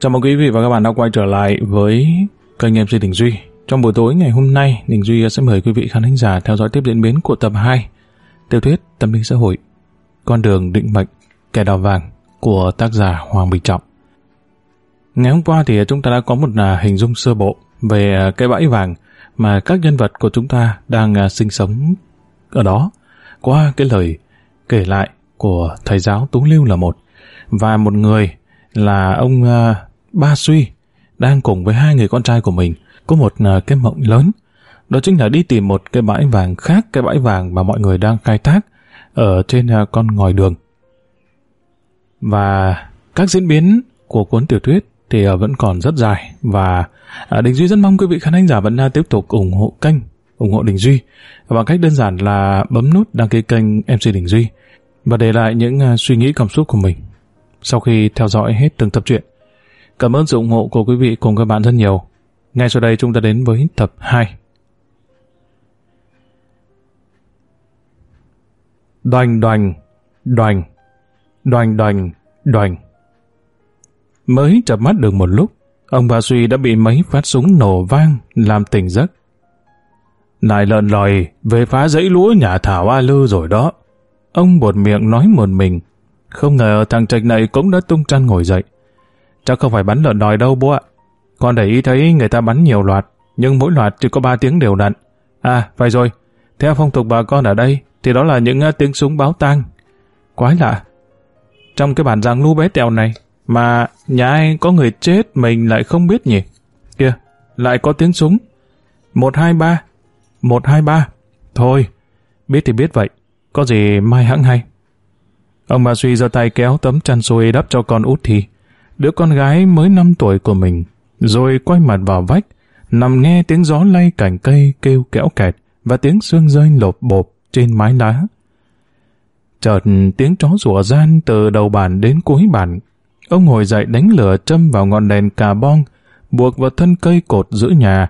Chào mừng quý vị và các bạn đã quay trở lại với kênh MC Đình Duy. Trong buổi tối ngày hôm nay, Đình Duy sẽ mời quý vị khán thính giả theo dõi tiếp diễn biến của tập 2 Tiểu thuyết Tâm linh xã hội Con đường định mệnh Kẻ đào vàng của tác giả Hoàng Bình Trọng. Ngày hôm qua thì chúng ta đã có một à, hình dung sơ bộ về à, cái bãi vàng mà các nhân vật của chúng ta đang à, sinh sống ở đó qua cái lời kể lại của thầy giáo Tú Lưu là một và một người là ông ba suy đang cùng với hai người con trai của mình có một uh, cái mộng lớn. Đó chính là đi tìm một cái bãi vàng khác, cái bãi vàng mà mọi người đang khai thác ở trên à, con ngòi đường. Và các diễn biến của cuốn tiểu thuyết thì à, vẫn còn rất dài và Đình Duy rất mong quý vị khán thính giả vẫn đang tiếp tục ủng hộ kênh, ủng hộ Đình Duy bằng cách đơn giản là bấm nút đăng ký kênh MC Đình Duy và để lại những suy nghĩ cảm xúc của mình sau khi theo dõi hết từng tập truyện. Cảm ơn sự ủng hộ của quý vị cùng các bạn rất nhiều. Ngay sau đây chúng ta đến với tập 2. Đoành đoành, đoành, đoành đoành, đoành. Mới chập mắt được một lúc, ông bà Suy đã bị mấy phát súng nổ vang làm tỉnh giấc. Lại lợn lòi về phá dãy lúa nhà Thảo A Lư rồi đó. Ông buồn miệng nói một mình, không ngờ thằng trạch này cũng đã tung chăn ngồi dậy. Chắc không phải bắn lợn đòi đâu bố ạ. Con để ý thấy người ta bắn nhiều loạt, nhưng mỗi loạt chỉ có ba tiếng đều đặn. À, phải rồi. Theo phong tục bà con ở đây, thì đó là những à, tiếng súng báo tang. Quái lạ. Trong cái bản giang lu bé tèo này, mà nhà ai có người chết mình lại không biết nhỉ? Kìa, lại có tiếng súng. Một hai ba. Một hai ba. Thôi, biết thì biết vậy. Có gì mai hãng hay. Ông bà suy giơ tay kéo tấm chăn xuôi đắp cho con út thì đứa con gái mới 5 tuổi của mình, rồi quay mặt vào vách, nằm nghe tiếng gió lay cành cây kêu kẽo kẹt và tiếng xương rơi lộp bộp trên mái lá. Chợt tiếng chó rủa gian từ đầu bàn đến cuối bàn. Ông ngồi dậy đánh lửa châm vào ngọn đèn cà bon buộc vào thân cây cột giữa nhà.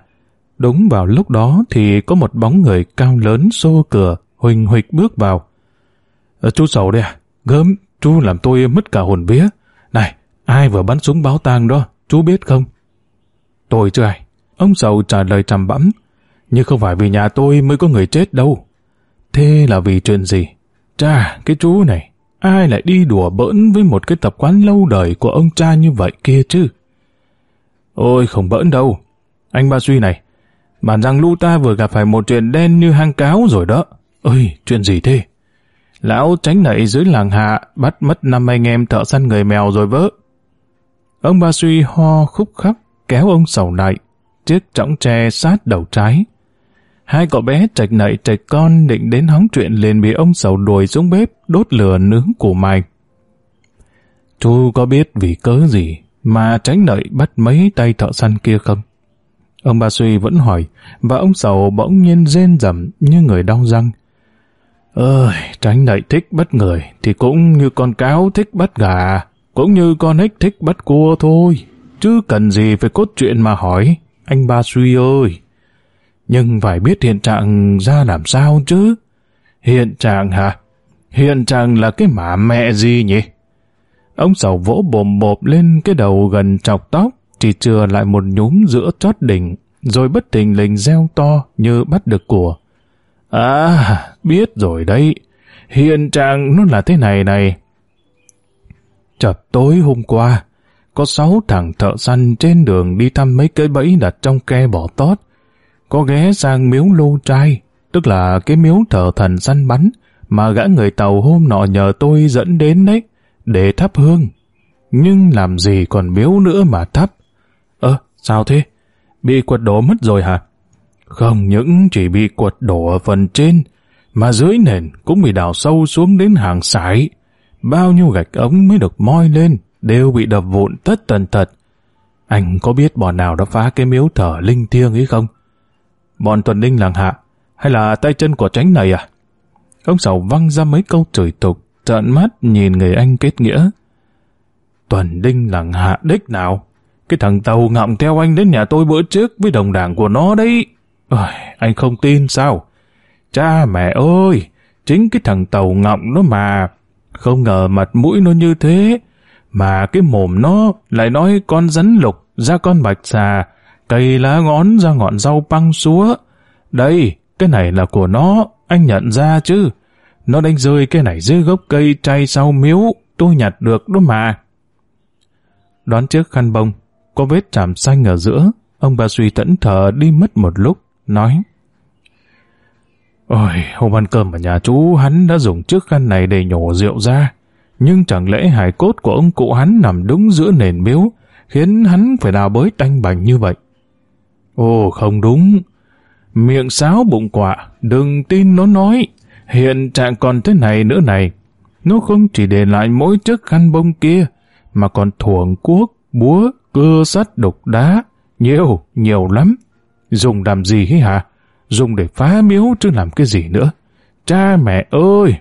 Đúng vào lúc đó thì có một bóng người cao lớn xô cửa, huỳnh huịch bước vào. Ờ, chú sầu đây à? Gớm, chú làm tôi mất cả hồn vía. Này, Ai vừa bắn súng báo tang đó, chú biết không? Tôi chứ ai? Ông Sầu trả lời trầm bẫm. Nhưng không phải vì nhà tôi mới có người chết đâu. Thế là vì chuyện gì? Chà, cái chú này, ai lại đi đùa bỡn với một cái tập quán lâu đời của ông cha như vậy kia chứ? Ôi, không bỡn đâu. Anh Ba Suy này, bản rằng Lu ta vừa gặp phải một chuyện đen như hang cáo rồi đó. Ôi chuyện gì thế? Lão tránh nảy dưới làng hạ, bắt mất năm anh em thợ săn người mèo rồi vỡ. Ông ba suy ho khúc khắc, kéo ông sầu lại, chiếc trọng tre sát đầu trái. Hai cậu bé trạch nậy trạch con định đến hóng chuyện liền bị ông sầu đuổi xuống bếp đốt lửa nướng củ mài. Chú có biết vì cớ gì mà tránh nợi bắt mấy tay thợ săn kia không? Ông ba suy vẫn hỏi, và ông sầu bỗng nhiên rên rầm như người đau răng. Ơi, tránh nậy thích bắt người thì cũng như con cáo thích bắt gà. Cũng như con ếch thích bắt cua thôi, chứ cần gì phải cốt chuyện mà hỏi, anh ba suy ơi. Nhưng phải biết hiện trạng ra làm sao chứ. Hiện trạng hả? Hiện trạng là cái mả mẹ gì nhỉ? Ông sầu vỗ bồm bộp lên cái đầu gần chọc tóc, chỉ chừa lại một nhúm giữa chót đỉnh, rồi bất tình lình reo to như bắt được của. À, biết rồi đấy. Hiện trạng nó là thế này này. Chợt tối hôm qua, có sáu thằng thợ săn trên đường đi thăm mấy cái bẫy đặt trong ke bỏ tót. Có ghé sang miếu lô trai, tức là cái miếu thợ thần săn bắn mà gã người tàu hôm nọ nhờ tôi dẫn đến đấy, để thắp hương. Nhưng làm gì còn miếu nữa mà thắp? Ơ, sao thế? Bị quật đổ mất rồi hả? Không những chỉ bị quật đổ ở phần trên, mà dưới nền cũng bị đào sâu xuống đến hàng sải bao nhiêu gạch ống mới được moi lên, đều bị đập vụn tất tần tật. Anh có biết bọn nào đã phá cái miếu thờ linh thiêng ấy không? Bọn tuần linh làng hạ, hay là tay chân của tránh này à? Ông sầu văng ra mấy câu chửi tục, trợn mắt nhìn người anh kết nghĩa. Tuần đinh làng hạ đích nào? Cái thằng tàu ngọng theo anh đến nhà tôi bữa trước với đồng đảng của nó đấy. Ôi, anh không tin sao? Cha mẹ ơi, chính cái thằng tàu ngọng nó mà. Không ngờ mặt mũi nó như thế, mà cái mồm nó lại nói con rắn lục ra con bạch xà, cây lá ngón ra ngọn rau băng xúa. Đây, cái này là của nó, anh nhận ra chứ. Nó đánh rơi cái này dưới gốc cây chay sau miếu, tôi nhặt được đó mà. Đón trước khăn bông, có vết chạm xanh ở giữa, ông bà suy tẫn thờ đi mất một lúc, nói Ôi, hôm ăn cơm ở nhà chú, hắn đã dùng chiếc khăn này để nhổ rượu ra. Nhưng chẳng lẽ hài cốt của ông cụ hắn nằm đúng giữa nền miếu, khiến hắn phải đào bới tanh bành như vậy? Ồ, không đúng. Miệng sáo bụng quạ đừng tin nó nói. Hiện trạng còn thế này nữa này. Nó không chỉ để lại mỗi chiếc khăn bông kia, mà còn thuồng cuốc, búa, cưa sắt đục đá. Nhiều, nhiều lắm. Dùng làm gì hả? dùng để phá miếu chứ làm cái gì nữa. Cha mẹ ơi!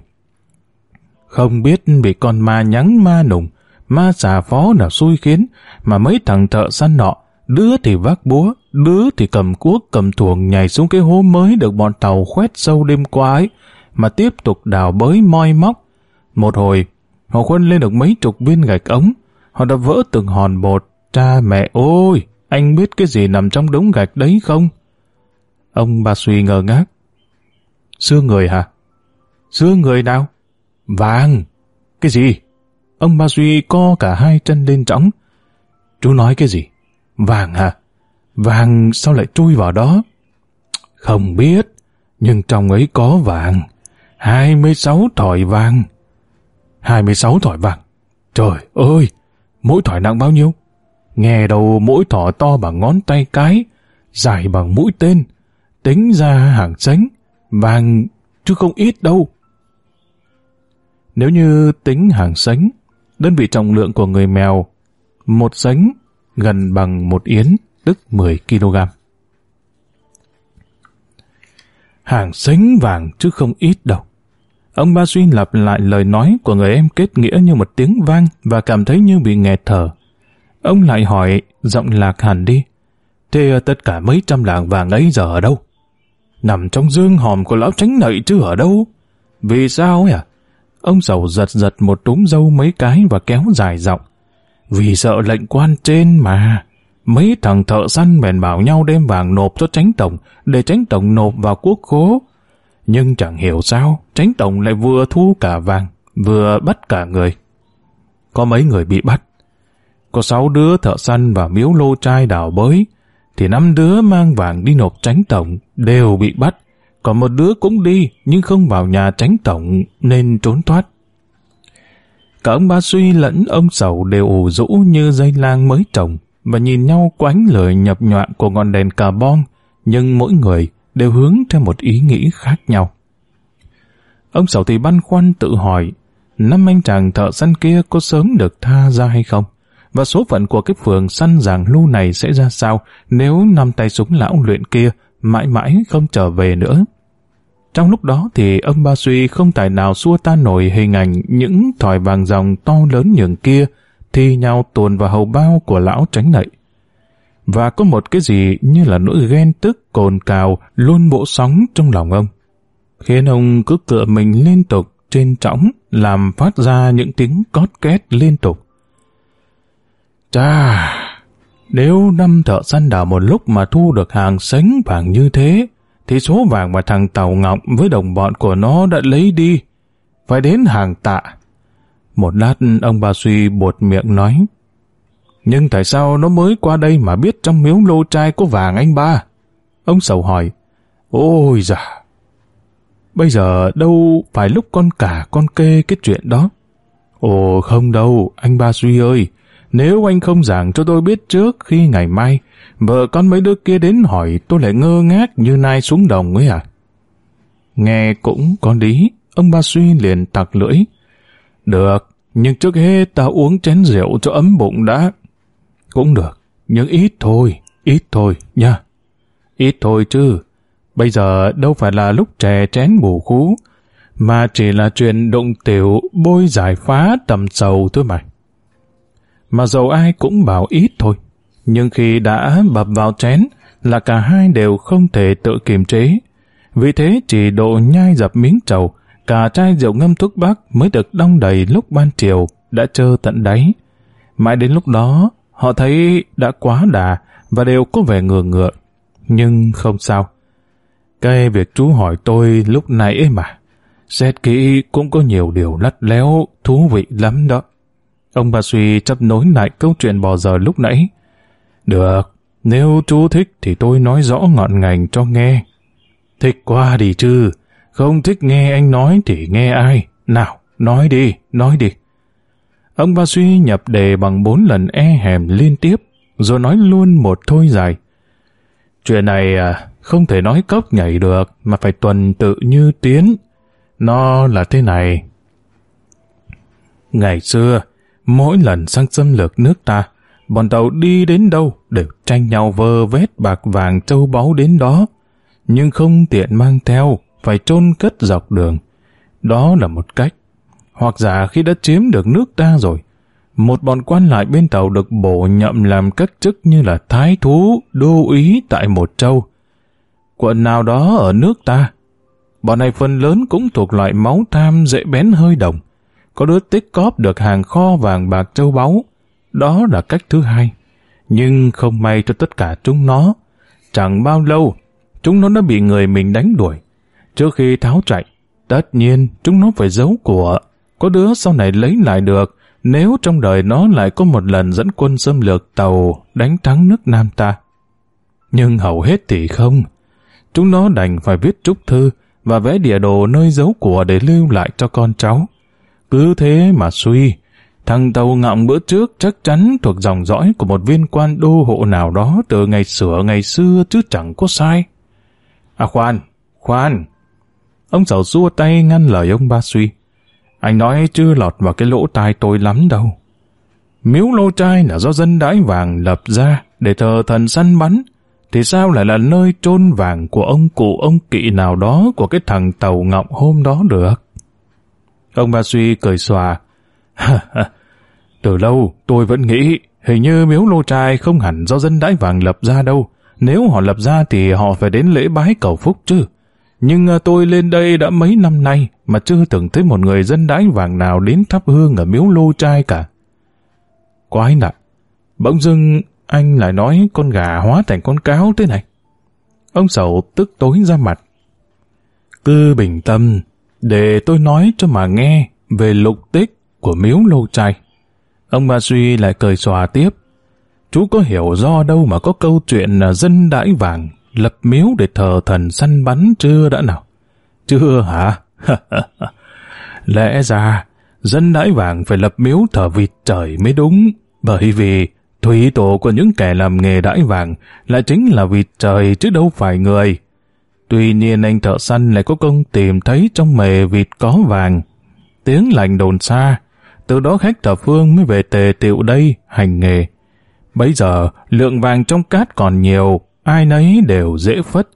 Không biết bị con ma nhắn ma nùng, ma xà phó nào xui khiến, mà mấy thằng thợ săn nọ, đứa thì vác búa, đứa thì cầm cuốc cầm thuồng nhảy xuống cái hố mới được bọn tàu khoét sâu đêm qua ấy, mà tiếp tục đào bới moi móc. Một hồi, họ khuân lên được mấy chục viên gạch ống, họ đã vỡ từng hòn bột. Cha mẹ ơi, anh biết cái gì nằm trong đống gạch đấy không? Ông bà suy ngờ ngác. Xương người hả? Xương người nào? Vàng! Cái gì? Ông bà suy co cả hai chân lên trống. Chú nói cái gì? Vàng hả? Vàng sao lại chui vào đó? Không biết, nhưng trong ấy có vàng. 26 thỏi vàng. 26 thỏi vàng. Trời ơi, mỗi thỏi nặng bao nhiêu? Nghe đầu mỗi thỏ to bằng ngón tay cái, dài bằng mũi tên, Tính ra hàng tránh, vàng chứ không ít đâu. Nếu như tính hàng sánh, đơn vị trọng lượng của người mèo, một sánh gần bằng một yến, tức 10 kg. Hàng sánh vàng chứ không ít đâu. Ông Ba Duy lặp lại lời nói của người em kết nghĩa như một tiếng vang và cảm thấy như bị nghẹt thở. Ông lại hỏi, giọng lạc hẳn đi. Thế tất cả mấy trăm lạng vàng ấy giờ ở đâu? Nằm trong dương hòm của lão tránh nợ chứ ở đâu? Vì sao ấy à? Ông sầu giật giật một túm dâu mấy cái và kéo dài giọng. Vì sợ lệnh quan trên mà. Mấy thằng thợ săn bèn bảo nhau đem vàng nộp cho tránh tổng, để tránh tổng nộp vào quốc khố. Nhưng chẳng hiểu sao, tránh tổng lại vừa thu cả vàng, vừa bắt cả người. Có mấy người bị bắt. Có sáu đứa thợ săn và miếu lô trai đào bới thì năm đứa mang vàng đi nộp tránh tổng đều bị bắt, còn một đứa cũng đi nhưng không vào nhà tránh tổng nên trốn thoát. Cả ông ba suy lẫn ông sầu đều ủ rũ như dây lang mới trồng và nhìn nhau quánh lời nhập nhọạn của ngọn đèn carbon, nhưng mỗi người đều hướng theo một ý nghĩ khác nhau. Ông sầu thì băn khoăn tự hỏi, năm anh chàng thợ săn kia có sớm được tha ra hay không? và số phận của cái phường săn giàng lưu này sẽ ra sao nếu năm tay súng lão luyện kia mãi mãi không trở về nữa. Trong lúc đó thì ông Ba Suy không tài nào xua tan nổi hình ảnh những thỏi vàng dòng to lớn nhường kia thi nhau tuồn vào hầu bao của lão tránh nậy. Và có một cái gì như là nỗi ghen tức cồn cào luôn bộ sóng trong lòng ông. Khiến ông cứ cựa mình liên tục trên trõng, làm phát ra những tiếng cót két liên tục. Chà, nếu năm thợ săn đảo một lúc mà thu được hàng sánh vàng như thế, thì số vàng mà thằng Tàu ngọc với đồng bọn của nó đã lấy đi. Phải đến hàng tạ. Một lát ông bà suy buột miệng nói. Nhưng tại sao nó mới qua đây mà biết trong miếu lô trai có vàng anh ba? Ông sầu hỏi. Ôi dạ Bây giờ đâu phải lúc con cả con kê cái chuyện đó. Ồ không đâu, anh ba suy ơi. Nếu anh không giảng cho tôi biết trước khi ngày mai, vợ con mấy đứa kia đến hỏi tôi lại ngơ ngác như nai xuống đồng ấy à? Nghe cũng có lý, ông ba suy liền tặc lưỡi. Được, nhưng trước hết ta uống chén rượu cho ấm bụng đã. Cũng được, nhưng ít thôi, ít thôi nha. Ít thôi chứ, bây giờ đâu phải là lúc trẻ chén bù khú, mà chỉ là chuyện đụng tiểu bôi giải phá tầm sầu thôi mày mà dầu ai cũng bảo ít thôi. Nhưng khi đã bập vào chén, là cả hai đều không thể tự kiềm chế. Vì thế chỉ độ nhai dập miếng trầu, cả chai rượu ngâm thuốc bắc mới được đong đầy lúc ban chiều, đã trơ tận đáy. Mãi đến lúc đó, họ thấy đã quá đà và đều có vẻ ngừa ngựa. Nhưng không sao. Cái việc chú hỏi tôi lúc này ấy mà, xét kỹ cũng có nhiều điều lắt léo, thú vị lắm đó. Ông bà suy chấp nối lại câu chuyện bò giờ lúc nãy. Được, nếu chú thích thì tôi nói rõ ngọn ngành cho nghe. Thích qua đi chứ, không thích nghe anh nói thì nghe ai. Nào, nói đi, nói đi. Ông bà suy nhập đề bằng bốn lần e hèm liên tiếp, rồi nói luôn một thôi dài. Chuyện này à, không thể nói cốc nhảy được, mà phải tuần tự như tiến. Nó là thế này. Ngày xưa, Mỗi lần sang xâm lược nước ta, bọn tàu đi đến đâu đều tranh nhau vơ vét bạc vàng châu báu đến đó, nhưng không tiện mang theo, phải chôn cất dọc đường. Đó là một cách. Hoặc giả khi đã chiếm được nước ta rồi, một bọn quan lại bên tàu được bổ nhậm làm các chức như là thái thú, đô ý tại một châu. Quận nào đó ở nước ta, bọn này phần lớn cũng thuộc loại máu tham dễ bén hơi đồng có đứa tích cóp được hàng kho vàng bạc châu báu. Đó là cách thứ hai. Nhưng không may cho tất cả chúng nó. Chẳng bao lâu, chúng nó đã bị người mình đánh đuổi. Trước khi tháo chạy, tất nhiên chúng nó phải giấu của. Có đứa sau này lấy lại được, nếu trong đời nó lại có một lần dẫn quân xâm lược tàu đánh thắng nước Nam ta. Nhưng hầu hết thì không. Chúng nó đành phải viết trúc thư và vẽ địa đồ nơi giấu của để lưu lại cho con cháu. Cứ thế mà suy, thằng tàu ngọng bữa trước chắc chắn thuộc dòng dõi của một viên quan đô hộ nào đó từ ngày sửa ngày xưa chứ chẳng có sai. À khoan, khoan. Ông sầu xua tay ngăn lời ông ba suy. Anh nói chưa lọt vào cái lỗ tai tôi lắm đâu. Miếu lô trai là do dân đái vàng lập ra để thờ thần săn bắn, thì sao lại là nơi chôn vàng của ông cụ ông kỵ nào đó của cái thằng tàu ngọng hôm đó được? Ông bà suy cười xòa. Từ lâu tôi vẫn nghĩ hình như miếu lô trai không hẳn do dân đãi vàng lập ra đâu. Nếu họ lập ra thì họ phải đến lễ bái cầu phúc chứ. Nhưng à, tôi lên đây đã mấy năm nay mà chưa từng thấy một người dân đãi vàng nào đến thắp hương ở miếu lô trai cả. Quái lạ. Bỗng dưng anh lại nói con gà hóa thành con cáo thế này. Ông sầu tức tối ra mặt. Cứ bình tâm, để tôi nói cho mà nghe về lục tích của miếu lô chay. Ông Ba suy lại cười xòa tiếp. Chú có hiểu do đâu mà có câu chuyện là dân đãi vàng lập miếu để thờ thần săn bắn chưa đã nào? Chưa hả? Lẽ ra dân đãi vàng phải lập miếu thờ vịt trời mới đúng, bởi vì thủy tổ của những kẻ làm nghề đãi vàng lại chính là vịt trời chứ đâu phải người. Tuy nhiên anh thợ săn lại có công tìm thấy trong mề vịt có vàng. Tiếng lành đồn xa, từ đó khách thập phương mới về tề tiệu đây hành nghề. Bây giờ, lượng vàng trong cát còn nhiều, ai nấy đều dễ phất.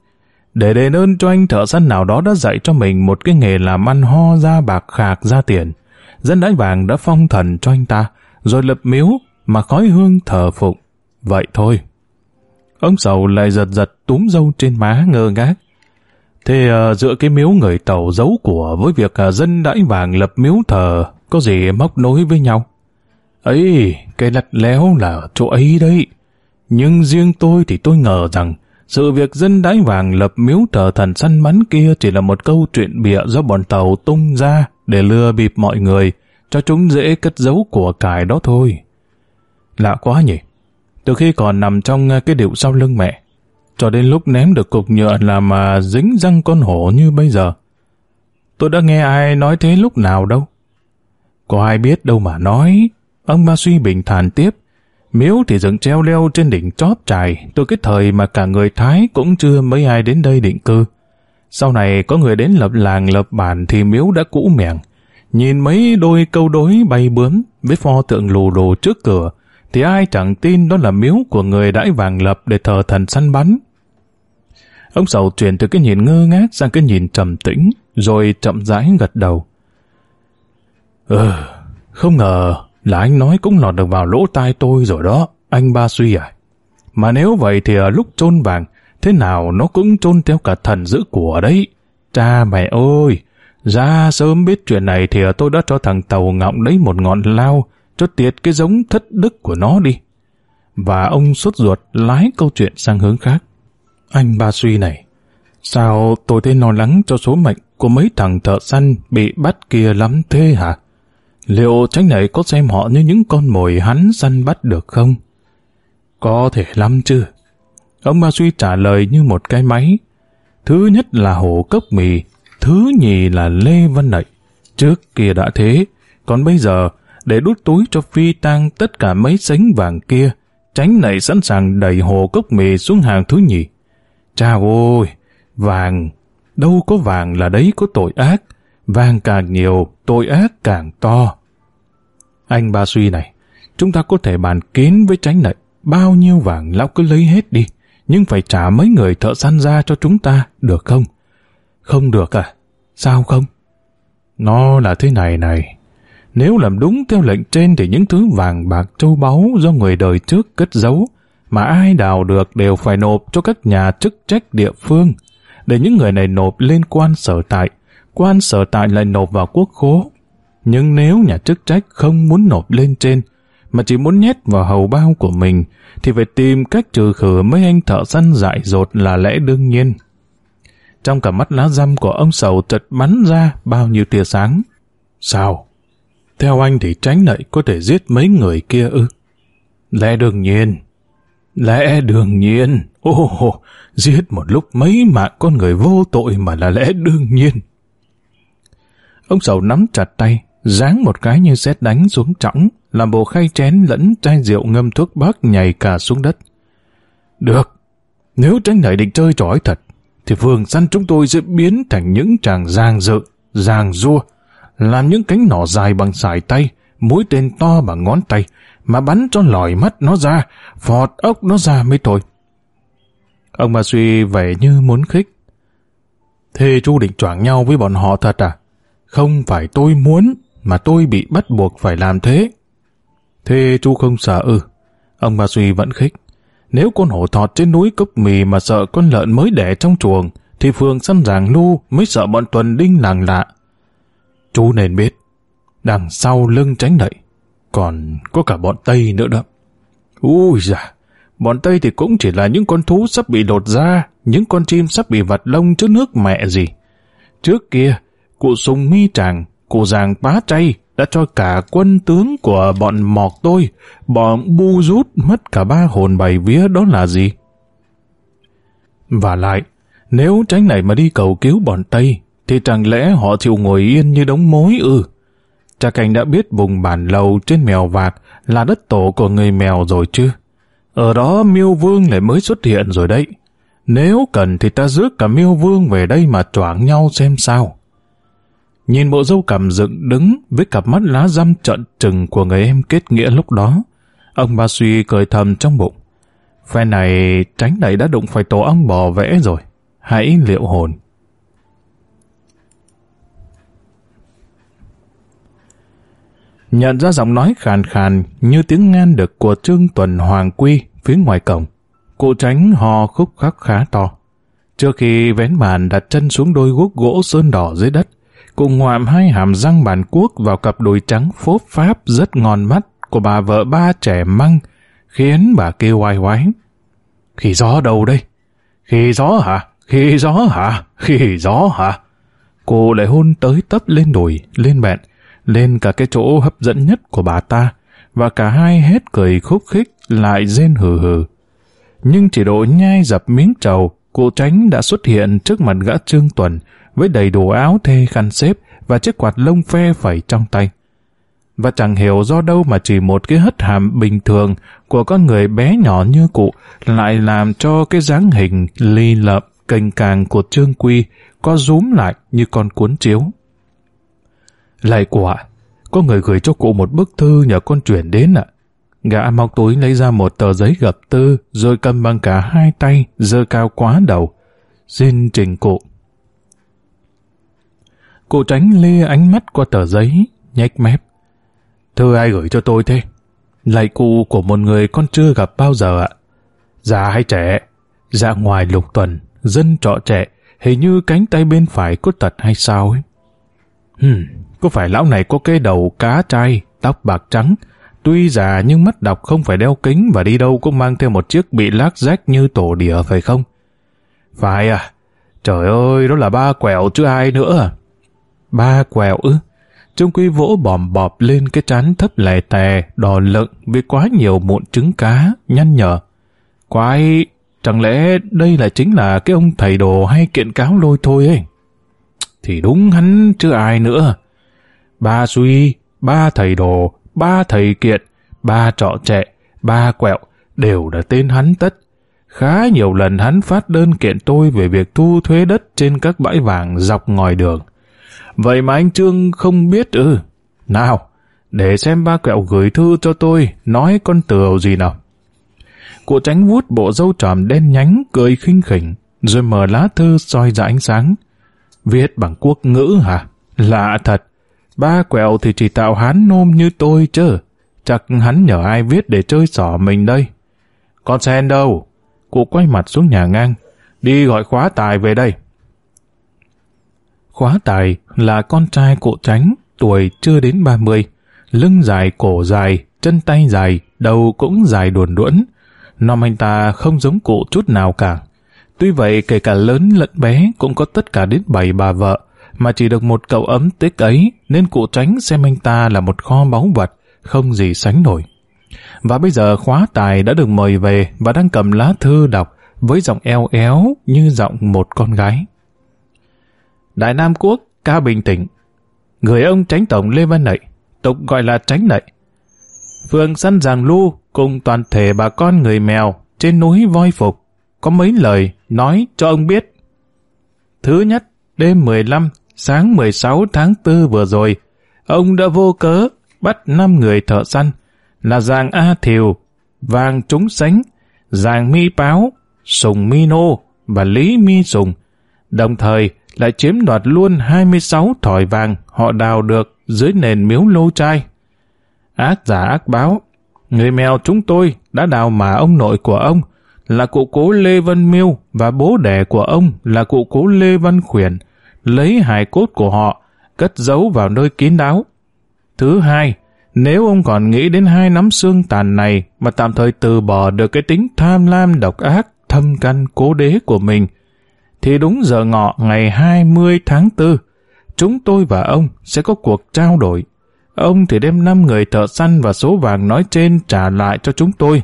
Để đền ơn cho anh thợ săn nào đó đã dạy cho mình một cái nghề làm ăn ho ra bạc khạc ra tiền. Dân đãi vàng đã phong thần cho anh ta, rồi lập miếu mà khói hương thờ phụng. Vậy thôi. Ông sầu lại giật giật túm dâu trên má ngơ ngác. Thế à, giữa cái miếu người tàu giấu của với việc à, dân đãi vàng lập miếu thờ có gì móc nối với nhau? Ấy, cái lặt léo là chỗ ấy đấy. Nhưng riêng tôi thì tôi ngờ rằng sự việc dân đái vàng lập miếu thờ thần săn bắn kia chỉ là một câu chuyện bịa do bọn tàu tung ra để lừa bịp mọi người, cho chúng dễ cất giấu của cải đó thôi. Lạ quá nhỉ? Từ khi còn nằm trong à, cái điệu sau lưng mẹ, cho đến lúc ném được cục nhựa là mà dính răng con hổ như bây giờ. Tôi đã nghe ai nói thế lúc nào đâu. Có ai biết đâu mà nói. Ông Ba Suy bình thản tiếp. Miếu thì dựng treo leo trên đỉnh chóp trài, tôi cái thời mà cả người Thái cũng chưa mấy ai đến đây định cư. Sau này có người đến lập làng lập bản thì miếu đã cũ mẻng. Nhìn mấy đôi câu đối bay bướm với pho tượng lù lù trước cửa, thì ai chẳng tin đó là miếu của người đãi vàng lập để thờ thần săn bắn. Ông sầu chuyển từ cái nhìn ngơ ngác sang cái nhìn trầm tĩnh, rồi chậm rãi gật đầu. Ừ, không ngờ là anh nói cũng lọt được vào lỗ tai tôi rồi đó, anh ba suy à. Mà nếu vậy thì ở lúc chôn vàng, thế nào nó cũng chôn theo cả thần giữ của đấy. Cha mẹ ơi, ra sớm biết chuyện này thì tôi đã cho thằng Tàu ngọng lấy một ngọn lao, cho tiệt cái giống thất đức của nó đi. Và ông sốt ruột lái câu chuyện sang hướng khác. Anh ba suy này, sao tôi thấy lo lắng cho số mệnh của mấy thằng thợ săn bị bắt kia lắm thế hả? Liệu tránh này có xem họ như những con mồi hắn săn bắt được không? Có thể lắm chứ. Ông ba suy trả lời như một cái máy. Thứ nhất là hổ cốc mì, thứ nhì là Lê Văn Nậy. Trước kia đã thế, còn bây giờ để đút túi cho phi tang tất cả mấy sánh vàng kia, tránh này sẵn sàng đẩy hồ cốc mì xuống hàng thứ nhì. Cha ôi, vàng, đâu có vàng là đấy có tội ác, vàng càng nhiều, tội ác càng to. Anh ba suy này, chúng ta có thể bàn kín với tránh này, bao nhiêu vàng lão cứ lấy hết đi, nhưng phải trả mấy người thợ săn ra cho chúng ta, được không? Không được à? Sao không? Nó là thế này này, nếu làm đúng theo lệnh trên thì những thứ vàng bạc châu báu do người đời trước cất giấu, mà ai đào được đều phải nộp cho các nhà chức trách địa phương, để những người này nộp lên quan sở tại, quan sở tại lại nộp vào quốc khố. Nhưng nếu nhà chức trách không muốn nộp lên trên, mà chỉ muốn nhét vào hầu bao của mình, thì phải tìm cách trừ khử mấy anh thợ săn dại dột là lẽ đương nhiên. Trong cả mắt lá răm của ông sầu chợt bắn ra bao nhiêu tia sáng. Sao? Theo anh thì tránh nậy có thể giết mấy người kia ư? Lẽ đương nhiên. Lẽ đương nhiên. Ô oh, hô, oh, giết một lúc mấy mạng con người vô tội mà là lẽ đương nhiên. Ông sầu nắm chặt tay, giáng một cái như xét đánh xuống trỏng, làm bộ khay chén lẫn chai rượu ngâm thuốc bắc nhảy cả xuống đất. Được, nếu tránh nảy định chơi trói thật, thì vườn săn chúng tôi sẽ biến thành những chàng giang dự, giang rua, làm những cánh nỏ dài bằng sải tay, mũi tên to bằng ngón tay, mà bắn cho lòi mắt nó ra, phọt ốc nó ra mới thôi. Ông bà suy vẻ như muốn khích. Thế chú định choảng nhau với bọn họ thật à? Không phải tôi muốn, mà tôi bị bắt buộc phải làm thế. Thế chú không sợ ư? Ông bà suy vẫn khích. Nếu con hổ thọt trên núi cốc mì mà sợ con lợn mới đẻ trong chuồng, thì phương săn ràng lu mới sợ bọn tuần đinh làng lạ. Chú nên biết, đằng sau lưng tránh đậy, còn có cả bọn Tây nữa đó. Úi dạ, bọn Tây thì cũng chỉ là những con thú sắp bị lột ra, những con chim sắp bị vặt lông trước nước mẹ gì. Trước kia, cụ sùng mi tràng, cụ giàng bá chay đã cho cả quân tướng của bọn mọc tôi, bọn bu rút mất cả ba hồn bảy vía đó là gì? Và lại, nếu tránh này mà đi cầu cứu bọn Tây, thì chẳng lẽ họ chịu ngồi yên như đống mối ư? Cha Cảnh đã biết vùng bản lầu trên mèo vạt là đất tổ của người mèo rồi chứ? Ở đó miêu vương lại mới xuất hiện rồi đấy. Nếu cần thì ta rước cả miêu vương về đây mà choảng nhau xem sao. Nhìn bộ dâu cảm dựng đứng với cặp mắt lá răm trận trừng của người em kết nghĩa lúc đó, ông ba suy cười thầm trong bụng. Phe này tránh này đã đụng phải tổ ong bò vẽ rồi. Hãy liệu hồn. nhận ra giọng nói khàn khàn như tiếng ngan đực của Trương Tuần Hoàng Quy phía ngoài cổng. Cụ tránh hò khúc khắc khá to. Trước khi vén màn đặt chân xuống đôi guốc gỗ sơn đỏ dưới đất, cùng ngoạm hai hàm răng bàn cuốc vào cặp đùi trắng phốp pháp rất ngon mắt của bà vợ ba trẻ măng, khiến bà kêu oai oái. Khi gió đâu đây? Khi gió hả? Khi gió hả? Khi gió hả? Cô lại hôn tới tấp lên đùi, lên bẹn, lên cả cái chỗ hấp dẫn nhất của bà ta, và cả hai hết cười khúc khích lại rên hừ hừ. Nhưng chỉ độ nhai dập miếng trầu, cụ tránh đã xuất hiện trước mặt gã Trương Tuần với đầy đủ áo thê khăn xếp và chiếc quạt lông phe phẩy trong tay. Và chẳng hiểu do đâu mà chỉ một cái hất hàm bình thường của con người bé nhỏ như cụ lại làm cho cái dáng hình ly lợm cành càng của Trương Quy có rúm lại như con cuốn chiếu. Lại quả, có người gửi cho cụ một bức thư nhờ con chuyển đến ạ. Gã móc túi lấy ra một tờ giấy gập tư, rồi cầm bằng cả hai tay, dơ cao quá đầu. Xin trình cụ. Cụ tránh lê ánh mắt qua tờ giấy, nhách mép. Thư ai gửi cho tôi thế? Lại cụ của một người con chưa gặp bao giờ ạ. Già hay trẻ? Dạ ngoài lục tuần, dân trọ trẻ, hình như cánh tay bên phải có tật hay sao ấy. Hmm có phải lão này có cái đầu cá trai, tóc bạc trắng, tuy già nhưng mắt đọc không phải đeo kính và đi đâu cũng mang theo một chiếc bị lác rách như tổ đỉa phải không? Phải à, trời ơi, đó là ba quẹo chứ ai nữa à? Ba quẹo ư? Trung Quy vỗ bòm bọp lên cái trán thấp lè tè, đỏ lợn vì quá nhiều mụn trứng cá, nhăn nhở. Quái, chẳng lẽ đây là chính là cái ông thầy đồ hay kiện cáo lôi thôi ấy? Thì đúng hắn chứ ai nữa. À? ba suy, ba thầy đồ, ba thầy kiện, ba trọ trệ, ba quẹo, đều là tên hắn tất. Khá nhiều lần hắn phát đơn kiện tôi về việc thu thuế đất trên các bãi vàng dọc ngòi đường. Vậy mà anh Trương không biết ư? Nào, để xem ba quẹo gửi thư cho tôi, nói con tường gì nào. Cụ tránh vuốt bộ dâu tròm đen nhánh, cười khinh khỉnh, rồi mở lá thư soi ra ánh sáng. Viết bằng quốc ngữ hả? Lạ thật, Ba quẹo thì chỉ tạo hán nôm như tôi chứ. Chắc hắn nhờ ai viết để chơi xỏ mình đây. Con sen đâu? Cụ quay mặt xuống nhà ngang. Đi gọi khóa tài về đây. Khóa tài là con trai cụ tránh, tuổi chưa đến 30. Lưng dài, cổ dài, chân tay dài, đầu cũng dài đuồn đuỗn. Nom anh ta không giống cụ chút nào cả. Tuy vậy kể cả lớn lẫn bé cũng có tất cả đến bảy bà vợ, mà chỉ được một cậu ấm tích ấy nên cụ tránh xem anh ta là một kho báu vật không gì sánh nổi. Và bây giờ khóa tài đã được mời về và đang cầm lá thư đọc với giọng eo éo như giọng một con gái. Đại Nam Quốc, ca bình tĩnh. Người ông tránh tổng Lê Văn Nậy, tục gọi là tránh nậy. Phường săn giàng lu cùng toàn thể bà con người mèo trên núi voi phục có mấy lời nói cho ông biết. Thứ nhất, đêm 15, sáng 16 tháng 4 vừa rồi, ông đã vô cớ bắt 5 người thợ săn là Giàng A Thiều, Vàng Trúng Sánh, Giàng Mi Báo, Sùng Mi Nô và Lý Mi Sùng, đồng thời lại chiếm đoạt luôn 26 thỏi vàng họ đào được dưới nền miếu lô trai. Ác giả ác báo, người mèo chúng tôi đã đào mà ông nội của ông là cụ cố Lê Văn Miêu và bố đẻ của ông là cụ cố Lê Văn Khuyển, lấy hài cốt của họ, cất giấu vào nơi kín đáo. Thứ hai, nếu ông còn nghĩ đến hai nắm xương tàn này mà tạm thời từ bỏ được cái tính tham lam độc ác thâm căn cố đế của mình, thì đúng giờ ngọ ngày 20 tháng 4, chúng tôi và ông sẽ có cuộc trao đổi. Ông thì đem năm người thợ săn và số vàng nói trên trả lại cho chúng tôi,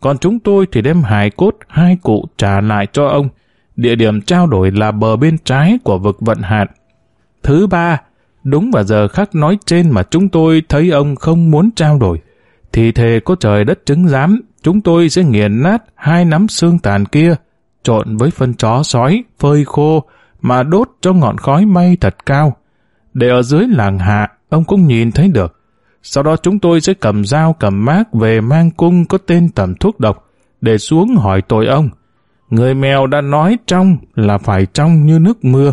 còn chúng tôi thì đem hài cốt hai cụ trả lại cho ông. Địa điểm trao đổi là bờ bên trái của vực vận hạn. Thứ ba, đúng vào giờ khắc nói trên mà chúng tôi thấy ông không muốn trao đổi, thì thề có trời đất chứng giám, chúng tôi sẽ nghiền nát hai nắm xương tàn kia, trộn với phân chó sói, phơi khô, mà đốt cho ngọn khói bay thật cao. Để ở dưới làng hạ, ông cũng nhìn thấy được. Sau đó chúng tôi sẽ cầm dao cầm mát về mang cung có tên tầm thuốc độc, để xuống hỏi tội ông. Người mèo đã nói trong là phải trong như nước mưa,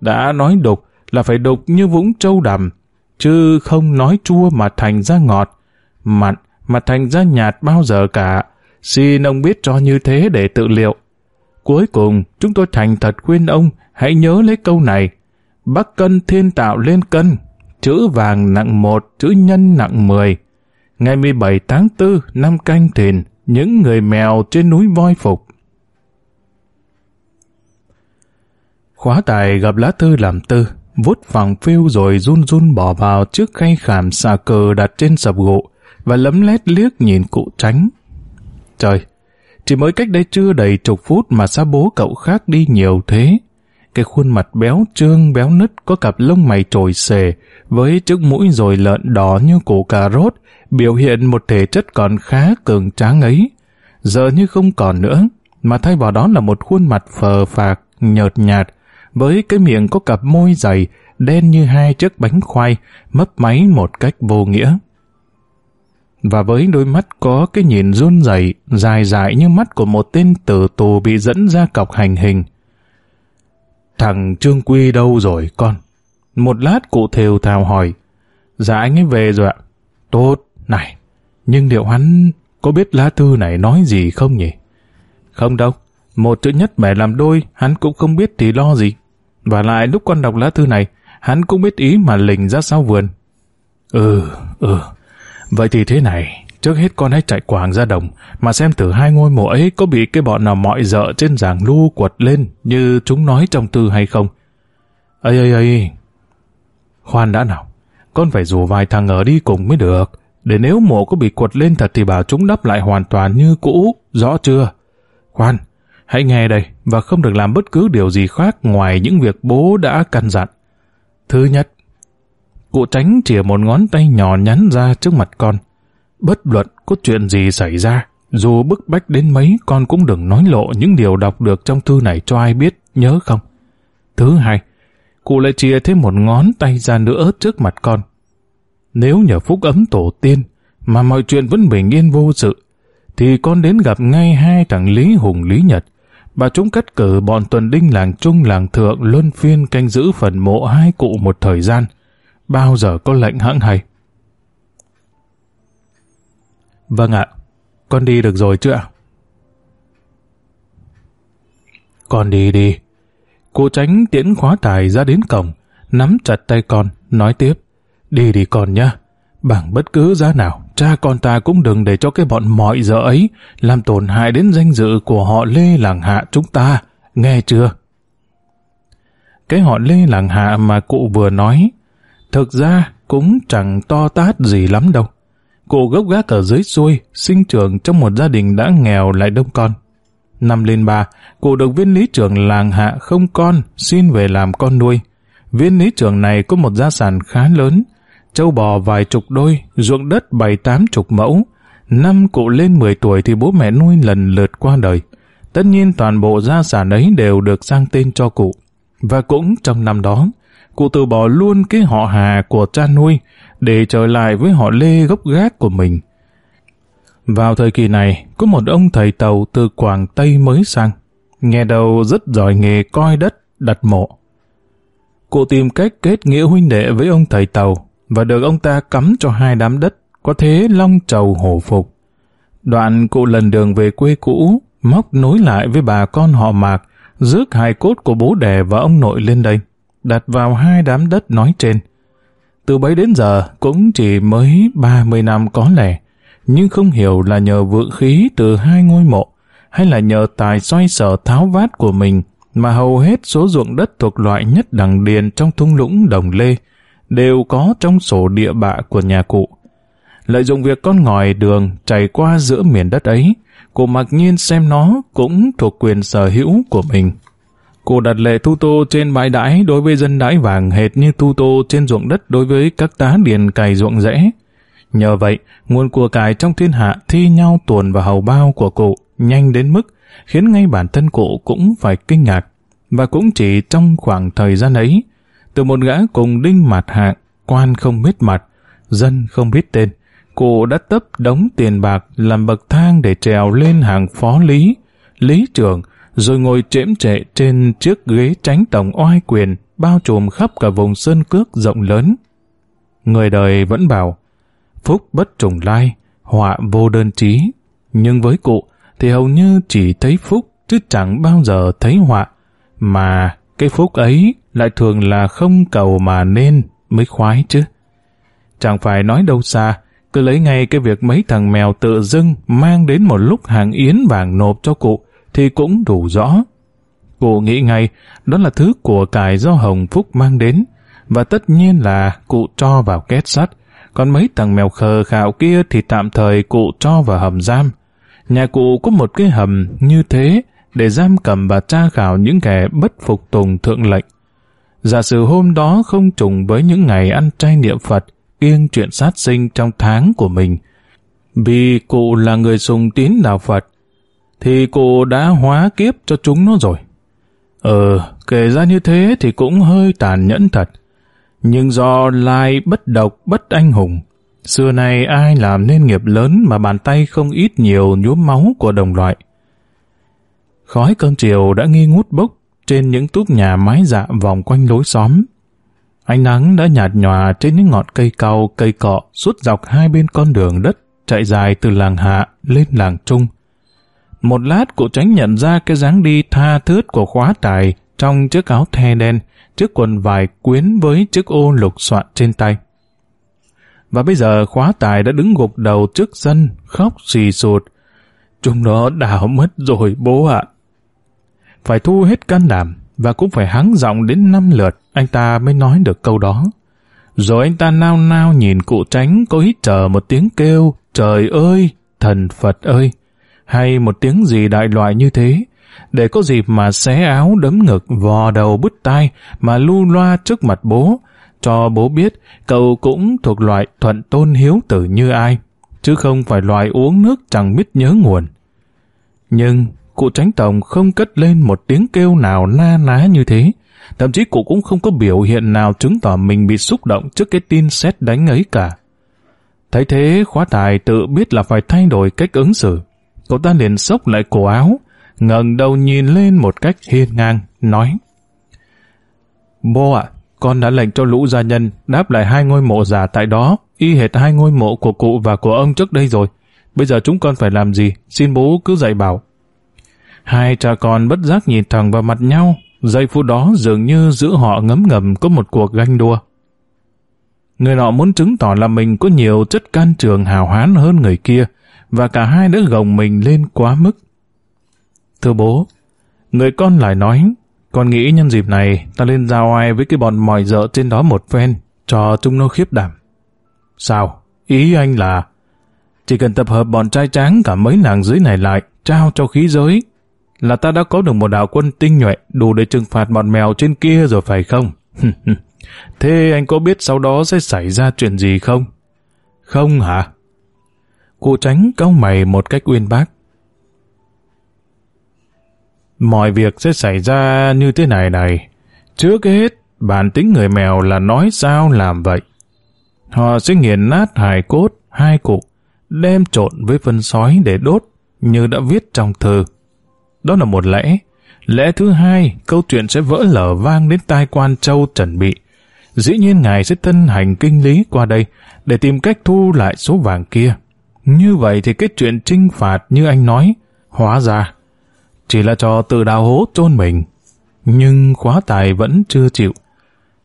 đã nói đục là phải đục như vũng trâu đầm, chứ không nói chua mà thành ra ngọt, mặn mà thành ra nhạt bao giờ cả. Xin ông biết cho như thế để tự liệu. Cuối cùng, chúng tôi thành thật khuyên ông hãy nhớ lấy câu này. Bắc cân thiên tạo lên cân, chữ vàng nặng một, chữ nhân nặng mười. Ngày 17 tháng 4 năm canh thìn, những người mèo trên núi voi phục khóa tài gặp lá thư làm tư, vút vòng phiêu rồi run run bỏ vào trước khay khảm xà cờ đặt trên sập gỗ và lấm lét liếc nhìn cụ tránh. Trời, chỉ mới cách đây chưa đầy chục phút mà xa bố cậu khác đi nhiều thế. Cái khuôn mặt béo trương béo nứt có cặp lông mày trồi xề với chiếc mũi rồi lợn đỏ như củ cà rốt biểu hiện một thể chất còn khá cường tráng ấy. Giờ như không còn nữa mà thay vào đó là một khuôn mặt phờ phạc, nhợt nhạt với cái miệng có cặp môi dày, đen như hai chiếc bánh khoai, mấp máy một cách vô nghĩa. Và với đôi mắt có cái nhìn run rẩy dài dài như mắt của một tên tử tù bị dẫn ra cọc hành hình. Thằng Trương Quy đâu rồi con? Một lát cụ thều thào hỏi. Dạ anh ấy về rồi ạ. Tốt, này, nhưng liệu hắn có biết lá thư này nói gì không nhỉ? Không đâu, một chữ nhất bẻ làm đôi, hắn cũng không biết thì lo gì. Và lại lúc con đọc lá thư này, hắn cũng biết ý mà lình ra sau vườn. Ừ, ừ. Vậy thì thế này, trước hết con hãy chạy quảng ra đồng, mà xem thử hai ngôi mộ ấy có bị cái bọn nào mọi dợ trên giảng lu quật lên như chúng nói trong thư hay không. Ây ây ây, khoan đã nào, con phải rủ vài thằng ở đi cùng mới được, để nếu mộ có bị quật lên thật thì bảo chúng đắp lại hoàn toàn như cũ, rõ chưa? Khoan, Hãy nghe đây và không được làm bất cứ điều gì khác ngoài những việc bố đã căn dặn. Thứ nhất, cụ tránh chỉ một ngón tay nhỏ nhắn ra trước mặt con. Bất luận có chuyện gì xảy ra, dù bức bách đến mấy con cũng đừng nói lộ những điều đọc được trong thư này cho ai biết, nhớ không? Thứ hai, cụ lại chia thêm một ngón tay ra nữa trước mặt con. Nếu nhờ phúc ấm tổ tiên mà mọi chuyện vẫn bình yên vô sự, thì con đến gặp ngay hai thằng Lý Hùng Lý Nhật bà chúng cắt cử bọn tuần đinh làng trung làng thượng luân phiên canh giữ phần mộ hai cụ một thời gian. Bao giờ có lệnh hãng hay? Vâng ạ, con đi được rồi chưa? Con đi đi. Cô tránh tiễn khóa tài ra đến cổng, nắm chặt tay con, nói tiếp. Đi đi con nhá, bằng bất cứ giá nào cha con ta cũng đừng để cho cái bọn mọi giờ ấy làm tổn hại đến danh dự của họ Lê Làng Hạ chúng ta, nghe chưa? Cái họ Lê Làng Hạ mà cụ vừa nói, thực ra cũng chẳng to tát gì lắm đâu. Cụ gốc gác ở dưới xuôi, sinh trưởng trong một gia đình đã nghèo lại đông con. Năm lên ba, cụ được viên lý trưởng làng hạ không con, xin về làm con nuôi. Viên lý trưởng này có một gia sản khá lớn, châu bò vài chục đôi, ruộng đất bảy tám chục mẫu. Năm cụ lên 10 tuổi thì bố mẹ nuôi lần lượt qua đời. Tất nhiên toàn bộ gia sản ấy đều được sang tên cho cụ. Và cũng trong năm đó, cụ từ bỏ luôn cái họ hà của cha nuôi để trở lại với họ lê gốc gác của mình. Vào thời kỳ này, có một ông thầy tàu từ Quảng Tây mới sang. Nghe đầu rất giỏi nghề coi đất, đặt mộ. Cụ tìm cách kết nghĩa huynh đệ với ông thầy tàu và được ông ta cắm cho hai đám đất, có thế long trầu hổ phục. Đoạn cụ lần đường về quê cũ, móc nối lại với bà con họ mạc, rước hài cốt của bố đẻ và ông nội lên đây, đặt vào hai đám đất nói trên. Từ bấy đến giờ cũng chỉ mới 30 năm có lẽ, nhưng không hiểu là nhờ vượng khí từ hai ngôi mộ, hay là nhờ tài xoay sở tháo vát của mình, mà hầu hết số ruộng đất thuộc loại nhất đẳng điền trong thung lũng Đồng Lê, đều có trong sổ địa bạ của nhà cụ. Lợi dụng việc con ngòi đường chảy qua giữa miền đất ấy, cụ mặc nhiên xem nó cũng thuộc quyền sở hữu của mình. cụ đặt lệ tu tô trên bãi đãi đối với dân đãi vàng hệt như tu tô trên ruộng đất đối với các tá điền cày ruộng rẽ. Nhờ vậy, nguồn của cải trong thiên hạ thi nhau tuồn vào hầu bao của cụ nhanh đến mức khiến ngay bản thân cụ cũng phải kinh ngạc. Và cũng chỉ trong khoảng thời gian ấy, từ một gã cùng đinh mặt hạng, quan không biết mặt, dân không biết tên, cụ đã tấp đóng tiền bạc làm bậc thang để trèo lên hàng phó lý, lý trưởng, rồi ngồi chễm trệ trên chiếc ghế tránh tổng oai quyền bao trùm khắp cả vùng sơn cước rộng lớn. Người đời vẫn bảo, phúc bất trùng lai, họa vô đơn trí, nhưng với cụ thì hầu như chỉ thấy phúc chứ chẳng bao giờ thấy họa, mà cái phúc ấy lại thường là không cầu mà nên mới khoái chứ. Chẳng phải nói đâu xa, cứ lấy ngay cái việc mấy thằng mèo tự dưng mang đến một lúc hàng yến vàng nộp cho cụ thì cũng đủ rõ. Cụ nghĩ ngay, đó là thứ của cải do Hồng Phúc mang đến, và tất nhiên là cụ cho vào két sắt, còn mấy thằng mèo khờ khạo kia thì tạm thời cụ cho vào hầm giam. Nhà cụ có một cái hầm như thế để giam cầm và tra khảo những kẻ bất phục tùng thượng lệnh. Giả sử hôm đó không trùng với những ngày ăn chay niệm Phật, kiêng chuyện sát sinh trong tháng của mình, vì cụ là người sùng tín đạo Phật, thì cụ đã hóa kiếp cho chúng nó rồi. Ờ, kể ra như thế thì cũng hơi tàn nhẫn thật. Nhưng do lai bất độc bất anh hùng, xưa nay ai làm nên nghiệp lớn mà bàn tay không ít nhiều nhuốm máu của đồng loại. Khói cơm chiều đã nghi ngút bốc trên những túp nhà mái dạ vòng quanh lối xóm. Ánh nắng đã nhạt nhòa trên những ngọn cây cau, cây cọ suốt dọc hai bên con đường đất chạy dài từ làng hạ lên làng trung. Một lát cụ tránh nhận ra cái dáng đi tha thướt của khóa tài trong chiếc áo the đen, chiếc quần vải quyến với chiếc ô lục soạn trên tay. Và bây giờ khóa tài đã đứng gục đầu trước sân, khóc xì sụt. Chúng nó đảo mất rồi bố ạ phải thu hết can đảm và cũng phải hắng giọng đến năm lượt anh ta mới nói được câu đó. Rồi anh ta nao nao nhìn cụ tránh có hít chờ một tiếng kêu trời ơi, thần Phật ơi hay một tiếng gì đại loại như thế để có dịp mà xé áo đấm ngực vò đầu bứt tai mà lu loa trước mặt bố cho bố biết cậu cũng thuộc loại thuận tôn hiếu tử như ai chứ không phải loại uống nước chẳng biết nhớ nguồn. Nhưng cụ tránh tổng không cất lên một tiếng kêu nào na ná như thế. Thậm chí cụ cũng không có biểu hiện nào chứng tỏ mình bị xúc động trước cái tin xét đánh ấy cả. Thấy thế khóa tài tự biết là phải thay đổi cách ứng xử. Cậu ta liền sốc lại cổ áo, ngẩng đầu nhìn lên một cách hiên ngang, nói Bố ạ, con đã lệnh cho lũ gia nhân đáp lại hai ngôi mộ giả tại đó, y hệt hai ngôi mộ của cụ và của ông trước đây rồi. Bây giờ chúng con phải làm gì? Xin bố cứ dạy bảo. Hai cha con bất giác nhìn thẳng vào mặt nhau, giây phút đó dường như giữa họ ngấm ngầm có một cuộc ganh đua. Người nọ muốn chứng tỏ là mình có nhiều chất can trường hào hán hơn người kia, và cả hai đã gồng mình lên quá mức. Thưa bố, người con lại nói, con nghĩ nhân dịp này ta lên giao ai với cái bọn mòi dợ trên đó một phen, cho chúng nó khiếp đảm. Sao? Ý anh là chỉ cần tập hợp bọn trai tráng cả mấy làng dưới này lại, trao cho khí giới, là ta đã có được một đạo quân tinh nhuệ đủ để trừng phạt bọn mèo trên kia rồi phải không? Thế anh có biết sau đó sẽ xảy ra chuyện gì không? Không hả? Cụ tránh cau mày một cách uyên bác. Mọi việc sẽ xảy ra như thế này này. Trước hết, bản tính người mèo là nói sao làm vậy. Họ sẽ nghiền nát hài cốt, hai cụ, đem trộn với phân sói để đốt, như đã viết trong thơ. Đó là một lẽ. Lẽ thứ hai, câu chuyện sẽ vỡ lở vang đến tai quan châu Trần Bị. Dĩ nhiên ngài sẽ thân hành kinh lý qua đây để tìm cách thu lại số vàng kia. Như vậy thì cái chuyện trinh phạt như anh nói, hóa ra, chỉ là trò tự đào hố chôn mình. Nhưng khóa tài vẫn chưa chịu.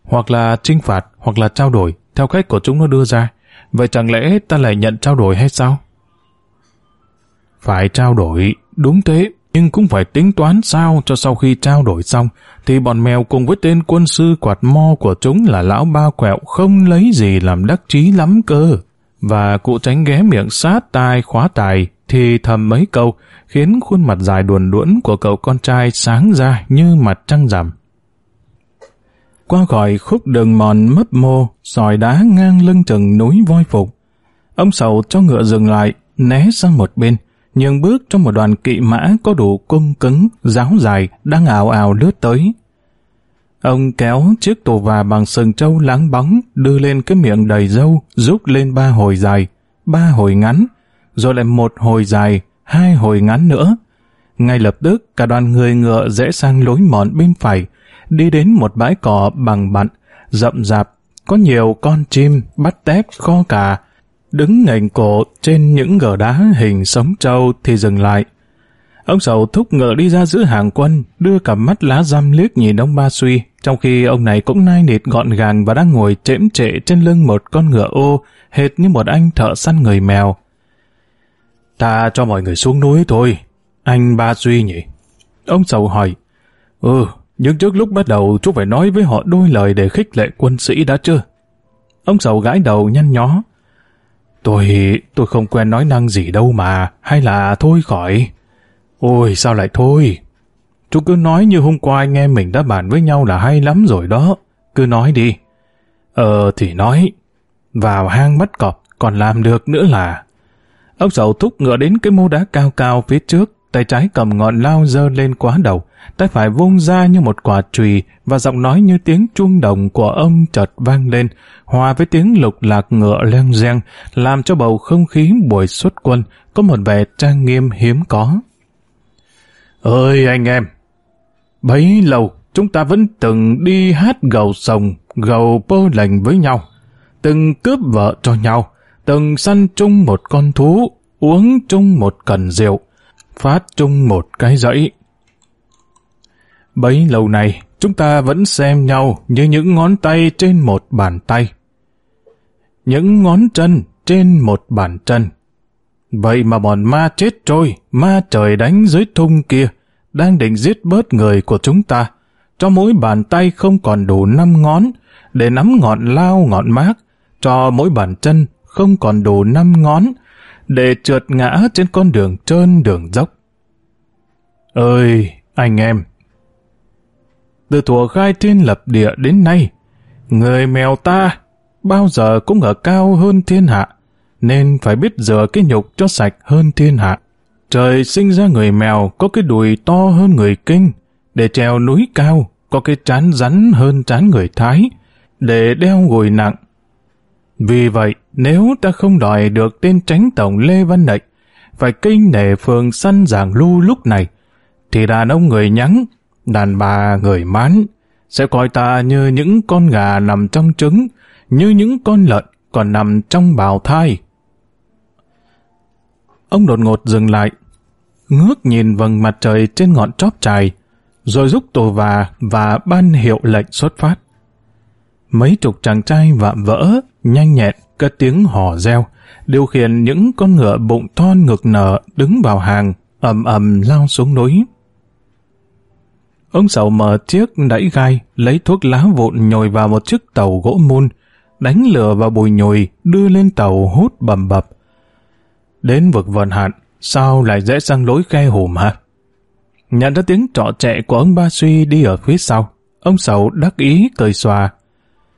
Hoặc là trinh phạt, hoặc là trao đổi, theo cách của chúng nó đưa ra. Vậy chẳng lẽ ta lại nhận trao đổi hay sao? Phải trao đổi, đúng thế, nhưng cũng phải tính toán sao cho sau khi trao đổi xong, thì bọn mèo cùng với tên quân sư quạt mo của chúng là lão ba quẹo không lấy gì làm đắc chí lắm cơ. Và cụ tránh ghé miệng sát tai khóa tài thì thầm mấy câu, khiến khuôn mặt dài đuồn đuỗn của cậu con trai sáng ra như mặt trăng rằm. Qua khỏi khúc đường mòn mấp mô, sỏi đá ngang lưng chừng núi voi phục. Ông sầu cho ngựa dừng lại, né sang một bên, nhường bước trong một đoàn kỵ mã có đủ cung cứng, giáo dài, đang ảo ảo lướt tới. Ông kéo chiếc tù và bằng sừng trâu láng bóng, đưa lên cái miệng đầy dâu, rút lên ba hồi dài, ba hồi ngắn, rồi lại một hồi dài, hai hồi ngắn nữa. Ngay lập tức, cả đoàn người ngựa rẽ sang lối mòn bên phải, đi đến một bãi cỏ bằng bặn, rậm rạp, có nhiều con chim, bắt tép, kho cả, đứng ngành cổ trên những gờ đá hình sống trâu thì dừng lại. Ông sầu thúc ngựa đi ra giữa hàng quân, đưa cả mắt lá răm liếc nhìn ông Ba Suy, trong khi ông này cũng nai nịt gọn gàng và đang ngồi chễm trệ trên lưng một con ngựa ô, hệt như một anh thợ săn người mèo. Ta cho mọi người xuống núi thôi, anh Ba Suy nhỉ? Ông sầu hỏi, ừ, nhưng trước lúc bắt đầu chú phải nói với họ đôi lời để khích lệ quân sĩ đã chưa? Ông sầu gãi đầu nhăn nhó, Tôi, tôi không quen nói năng gì đâu mà, hay là thôi khỏi. Ôi, sao lại thôi? Chú cứ nói như hôm qua anh em mình đã bàn với nhau là hay lắm rồi đó. Cứ nói đi. Ờ, thì nói. Vào hang bắt cọp, còn làm được nữa là... Ông sầu thúc ngựa đến cái mô đá cao cao phía trước, tay trái cầm ngọn lao dơ lên quá đầu, tay phải vung ra như một quả chùy và giọng nói như tiếng chuông đồng của ông chợt vang lên, hòa với tiếng lục lạc ngựa leng reng, làm cho bầu không khí buổi xuất quân có một vẻ trang nghiêm hiếm có. Ơi anh em! Bấy lâu chúng ta vẫn từng đi hát gầu sồng, gầu bơ lành với nhau, từng cướp vợ cho nhau, từng săn chung một con thú, uống chung một cần rượu, phát chung một cái dãy. Bấy lâu này, chúng ta vẫn xem nhau như những ngón tay trên một bàn tay. Những ngón chân trên một bàn chân. Vậy mà bọn ma chết trôi, ma trời đánh dưới thung kia, đang định giết bớt người của chúng ta, cho mỗi bàn tay không còn đủ năm ngón, để nắm ngọn lao ngọn mát, cho mỗi bàn chân không còn đủ năm ngón, để trượt ngã trên con đường trơn đường dốc. Ơi, anh em! Từ thủa khai thiên lập địa đến nay, người mèo ta bao giờ cũng ở cao hơn thiên hạ, nên phải biết rửa cái nhục cho sạch hơn thiên hạ. Trời sinh ra người mèo có cái đùi to hơn người kinh, để trèo núi cao có cái trán rắn hơn trán người Thái, để đeo gùi nặng. Vì vậy, nếu ta không đòi được tên tránh tổng Lê Văn Nệnh, phải kinh nể phường săn giảng lưu lúc này, thì đàn ông người nhắn, đàn bà người mán, sẽ coi ta như những con gà nằm trong trứng, như những con lợn còn nằm trong bào thai. Ông đột ngột dừng lại, ngước nhìn vầng mặt trời trên ngọn chóp trài, rồi rút tù và và ban hiệu lệnh xuất phát. Mấy chục chàng trai vạm vỡ, nhanh nhẹn, cất tiếng hò reo, điều khiển những con ngựa bụng to ngực nở đứng vào hàng, ầm ầm lao xuống núi. Ông sầu mở chiếc đẩy gai, lấy thuốc lá vụn nhồi vào một chiếc tàu gỗ mun, đánh lửa vào bùi nhồi, đưa lên tàu hút bầm bập. Đến vực vận hạn, sao lại dễ sang lối khe hùm hả? Nhận ra tiếng trọ trẻ của ông Ba Suy đi ở phía sau, ông sầu đắc ý cười xòa.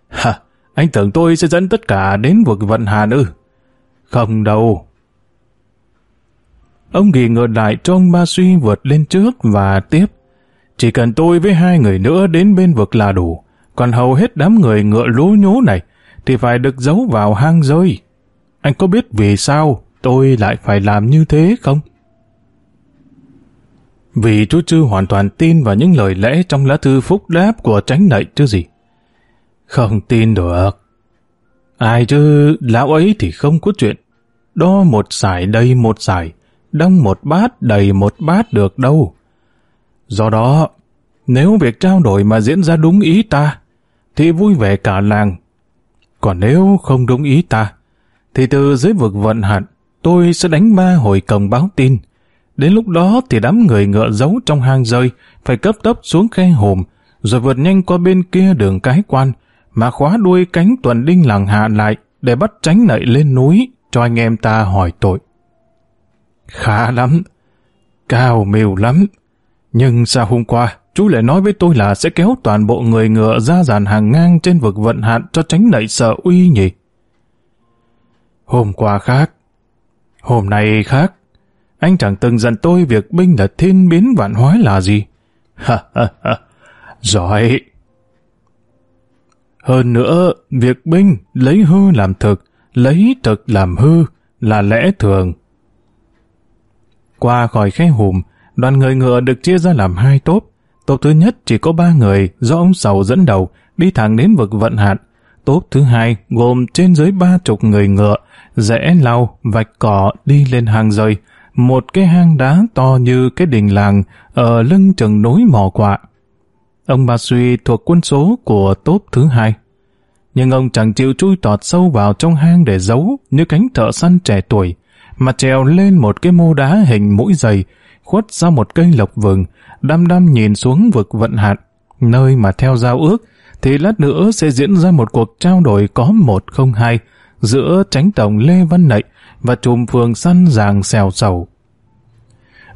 Hả, anh tưởng tôi sẽ dẫn tất cả đến vực vận Hàn ư? Không đâu. Ông ghi ngược lại trong ba suy vượt lên trước và tiếp. Chỉ cần tôi với hai người nữa đến bên vực là đủ. Còn hầu hết đám người ngựa lố nhố này thì phải được giấu vào hang rơi. Anh có biết vì sao tôi lại phải làm như thế không? Vì chú Trư hoàn toàn tin vào những lời lẽ trong lá thư phúc đáp của tránh nậy chứ gì. Không tin được. Ai chứ, lão ấy thì không có chuyện. Đo một sải đầy một sải, đong một bát đầy một bát được đâu. Do đó, nếu việc trao đổi mà diễn ra đúng ý ta, thì vui vẻ cả làng. Còn nếu không đúng ý ta, thì từ dưới vực vận hạn, tôi sẽ đánh ba hồi cổng báo tin. Đến lúc đó thì đám người ngựa giấu trong hang rơi, phải cấp tốc xuống khe hồm, rồi vượt nhanh qua bên kia đường cái quan, mà khóa đuôi cánh tuần đinh làng hạ lại để bắt tránh nậy lên núi cho anh em ta hỏi tội. Khá lắm, cao miều lắm, nhưng sao hôm qua chú lại nói với tôi là sẽ kéo toàn bộ người ngựa ra dàn hàng ngang trên vực vận hạn cho tránh nậy sợ uy nhỉ? Hôm qua khác, hôm nay khác, anh chẳng từng dặn tôi việc binh là thiên biến vạn hóa là gì. Ha ha ha, giỏi, hơn nữa, việc binh lấy hư làm thực, lấy thực làm hư là lẽ thường. Qua khỏi khe hùm, đoàn người ngựa được chia ra làm hai tốp. Tốp thứ nhất chỉ có ba người do ông Sầu dẫn đầu, đi thẳng đến vực vận hạn. Tốp thứ hai gồm trên dưới ba chục người ngựa, rẽ lau, vạch cỏ đi lên hang rơi, một cái hang đá to như cái đình làng ở lưng chừng núi mỏ quạ. Ông bà suy thuộc quân số của tốp thứ hai. Nhưng ông chẳng chịu chui tọt sâu vào trong hang để giấu như cánh thợ săn trẻ tuổi, mà trèo lên một cái mô đá hình mũi dày, khuất ra một cây lộc vừng, đăm đăm nhìn xuống vực vận hạn, nơi mà theo giao ước, thì lát nữa sẽ diễn ra một cuộc trao đổi có một không hai giữa tránh tổng Lê Văn Nậy và trùm phường săn giàng xèo sầu.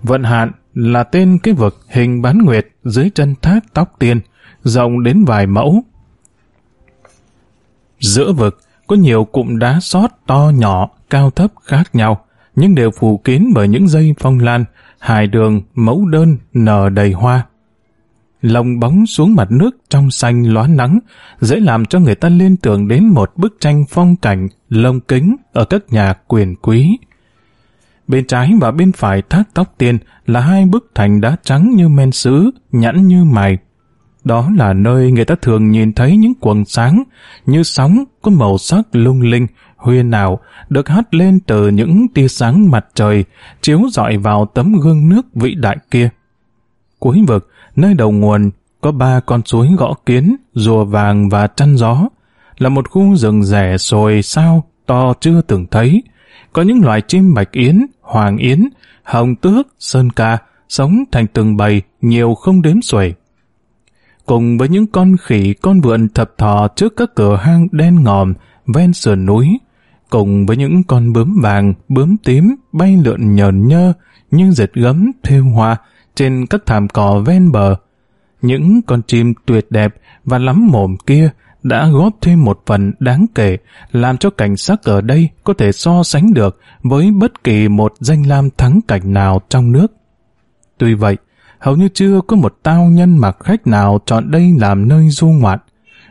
Vận hạn là tên cái vực hình bán nguyệt dưới chân thác tóc tiên, rộng đến vài mẫu. Giữa vực có nhiều cụm đá sót to nhỏ, cao thấp khác nhau, nhưng đều phủ kín bởi những dây phong lan, hài đường, mẫu đơn, nở đầy hoa. Lồng bóng xuống mặt nước trong xanh lóa nắng, dễ làm cho người ta liên tưởng đến một bức tranh phong cảnh lông kính ở các nhà quyền quý bên trái và bên phải thác tóc tiên là hai bức thành đá trắng như men sứ, nhẵn như mài. Đó là nơi người ta thường nhìn thấy những quần sáng như sóng có màu sắc lung linh, huyền ảo được hắt lên từ những tia sáng mặt trời chiếu rọi vào tấm gương nước vĩ đại kia. Cuối vực, nơi đầu nguồn có ba con suối gõ kiến, rùa vàng và chăn gió, là một khu rừng rẻ sồi sao to chưa từng thấy, có những loài chim bạch yến, hoàng yến, hồng tước, sơn ca, sống thành từng bầy nhiều không đếm xuể. Cùng với những con khỉ con vượn thập thò trước các cửa hang đen ngòm ven sườn núi, cùng với những con bướm vàng, bướm tím bay lượn nhờn nhơ như dệt gấm thêu hoa trên các thảm cỏ ven bờ. Những con chim tuyệt đẹp và lắm mồm kia đã góp thêm một phần đáng kể làm cho cảnh sắc ở đây có thể so sánh được với bất kỳ một danh lam thắng cảnh nào trong nước. Tuy vậy, hầu như chưa có một tao nhân mặc khách nào chọn đây làm nơi du ngoạn,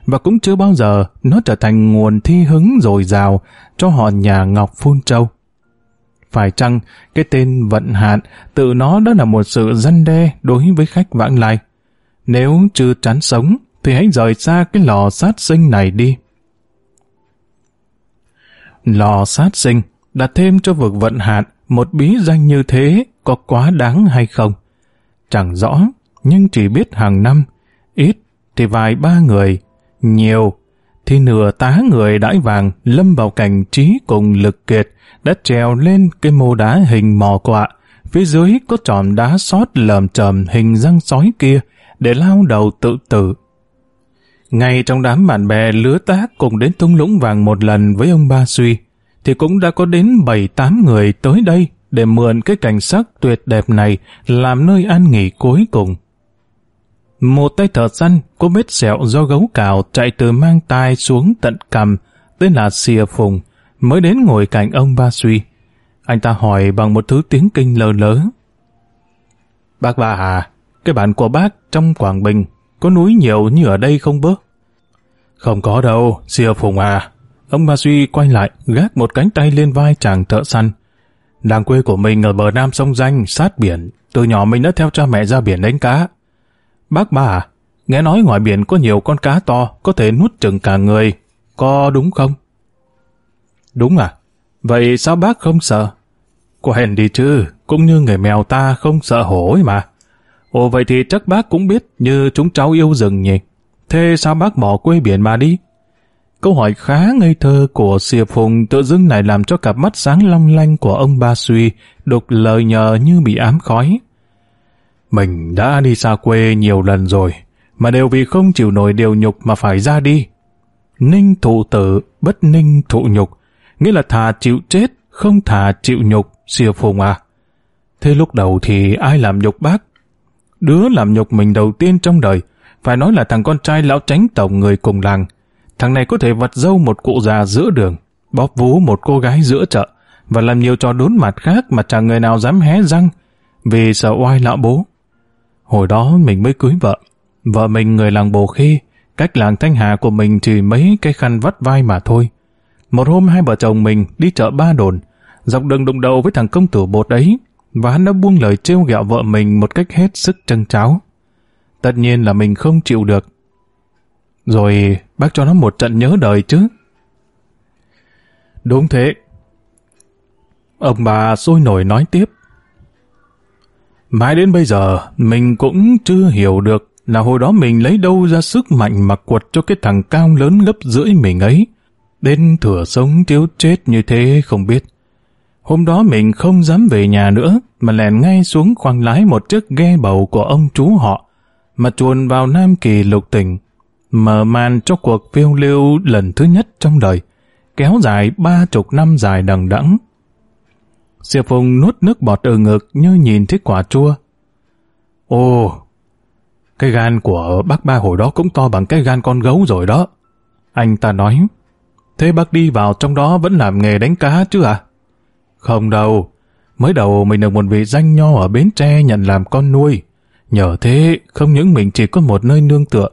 và cũng chưa bao giờ nó trở thành nguồn thi hứng dồi dào cho họ nhà Ngọc Phun Châu. Phải chăng cái tên vận hạn tự nó đã là một sự răn đe đối với khách vãng lai? Nếu chưa chán sống, thì hãy rời xa cái lò sát sinh này đi. Lò sát sinh đặt thêm cho vực vận hạn một bí danh như thế có quá đáng hay không? Chẳng rõ, nhưng chỉ biết hàng năm, ít thì vài ba người, nhiều thì nửa tá người đãi vàng lâm vào cảnh trí cùng lực kiệt đã trèo lên cái mô đá hình mò quạ, phía dưới có tròn đá sót lờm chờm hình răng sói kia để lao đầu tự tử ngay trong đám bạn bè lứa tác cùng đến thung lũng vàng một lần với ông Ba Suy, thì cũng đã có đến 7-8 người tới đây để mượn cái cảnh sắc tuyệt đẹp này làm nơi an nghỉ cuối cùng. Một tay thợ săn có vết sẹo do gấu cào chạy từ mang tai xuống tận cằm, tên là Xìa Phùng, mới đến ngồi cạnh ông Ba Suy. Anh ta hỏi bằng một thứ tiếng kinh lờ lớ. Bác bà à, cái bản của bác trong Quảng Bình có núi nhiều như ở đây không bớ? Không có đâu, Diệp Phùng à. Ông Ma Duy quay lại, gác một cánh tay lên vai chàng thợ săn. Đàng quê của mình ở bờ nam sông Danh, sát biển. Từ nhỏ mình đã theo cha mẹ ra biển đánh cá. Bác ba à, nghe nói ngoài biển có nhiều con cá to, có thể nuốt chừng cả người. Có đúng không? Đúng à? Vậy sao bác không sợ? Quen đi chứ, cũng như người mèo ta không sợ hổ ấy mà. Ồ vậy thì chắc bác cũng biết như chúng cháu yêu rừng nhỉ. Thế sao bác bỏ quê biển mà đi? Câu hỏi khá ngây thơ của Diệp Hùng tự dưng lại làm cho cặp mắt sáng long lanh của ông Ba Suy đục lời nhờ như bị ám khói. Mình đã đi xa quê nhiều lần rồi, mà đều vì không chịu nổi điều nhục mà phải ra đi. Ninh thụ tử, bất ninh thụ nhục, nghĩa là thà chịu chết, không thà chịu nhục, Diệp Hùng à. Thế lúc đầu thì ai làm nhục bác, Đứa làm nhục mình đầu tiên trong đời, phải nói là thằng con trai lão tránh tổng người cùng làng. Thằng này có thể vặt dâu một cụ già giữa đường, bóp vú một cô gái giữa chợ, và làm nhiều trò đốn mặt khác mà chẳng người nào dám hé răng, vì sợ oai lão bố. Hồi đó mình mới cưới vợ, vợ mình người làng bồ khê, cách làng Thanh Hà của mình chỉ mấy cái khăn vắt vai mà thôi. Một hôm hai vợ chồng mình đi chợ ba đồn, dọc đường đụng đầu với thằng công tử bột ấy, và hắn đã buông lời trêu ghẹo vợ mình một cách hết sức trân cháo. Tất nhiên là mình không chịu được. Rồi bác cho nó một trận nhớ đời chứ. Đúng thế. Ông bà sôi nổi nói tiếp. Mãi đến bây giờ, mình cũng chưa hiểu được là hồi đó mình lấy đâu ra sức mạnh mà quật cho cái thằng cao lớn gấp rưỡi mình ấy. Đến thửa sống thiếu chết như thế không biết. Hôm đó mình không dám về nhà nữa, mà lèn ngay xuống khoang lái một chiếc ghe bầu của ông chú họ, mà chuồn vào Nam Kỳ lục tỉnh, mở màn cho cuộc phiêu lưu lần thứ nhất trong đời, kéo dài ba chục năm dài đằng đẵng. Siêu Phùng nuốt nước bọt ở ngực như nhìn thấy quả chua. Ồ, cái gan của bác ba hồi đó cũng to bằng cái gan con gấu rồi đó. Anh ta nói, thế bác đi vào trong đó vẫn làm nghề đánh cá chứ à? Không đâu, mới đầu mình được một vị danh nho ở Bến Tre nhận làm con nuôi. Nhờ thế, không những mình chỉ có một nơi nương tựa,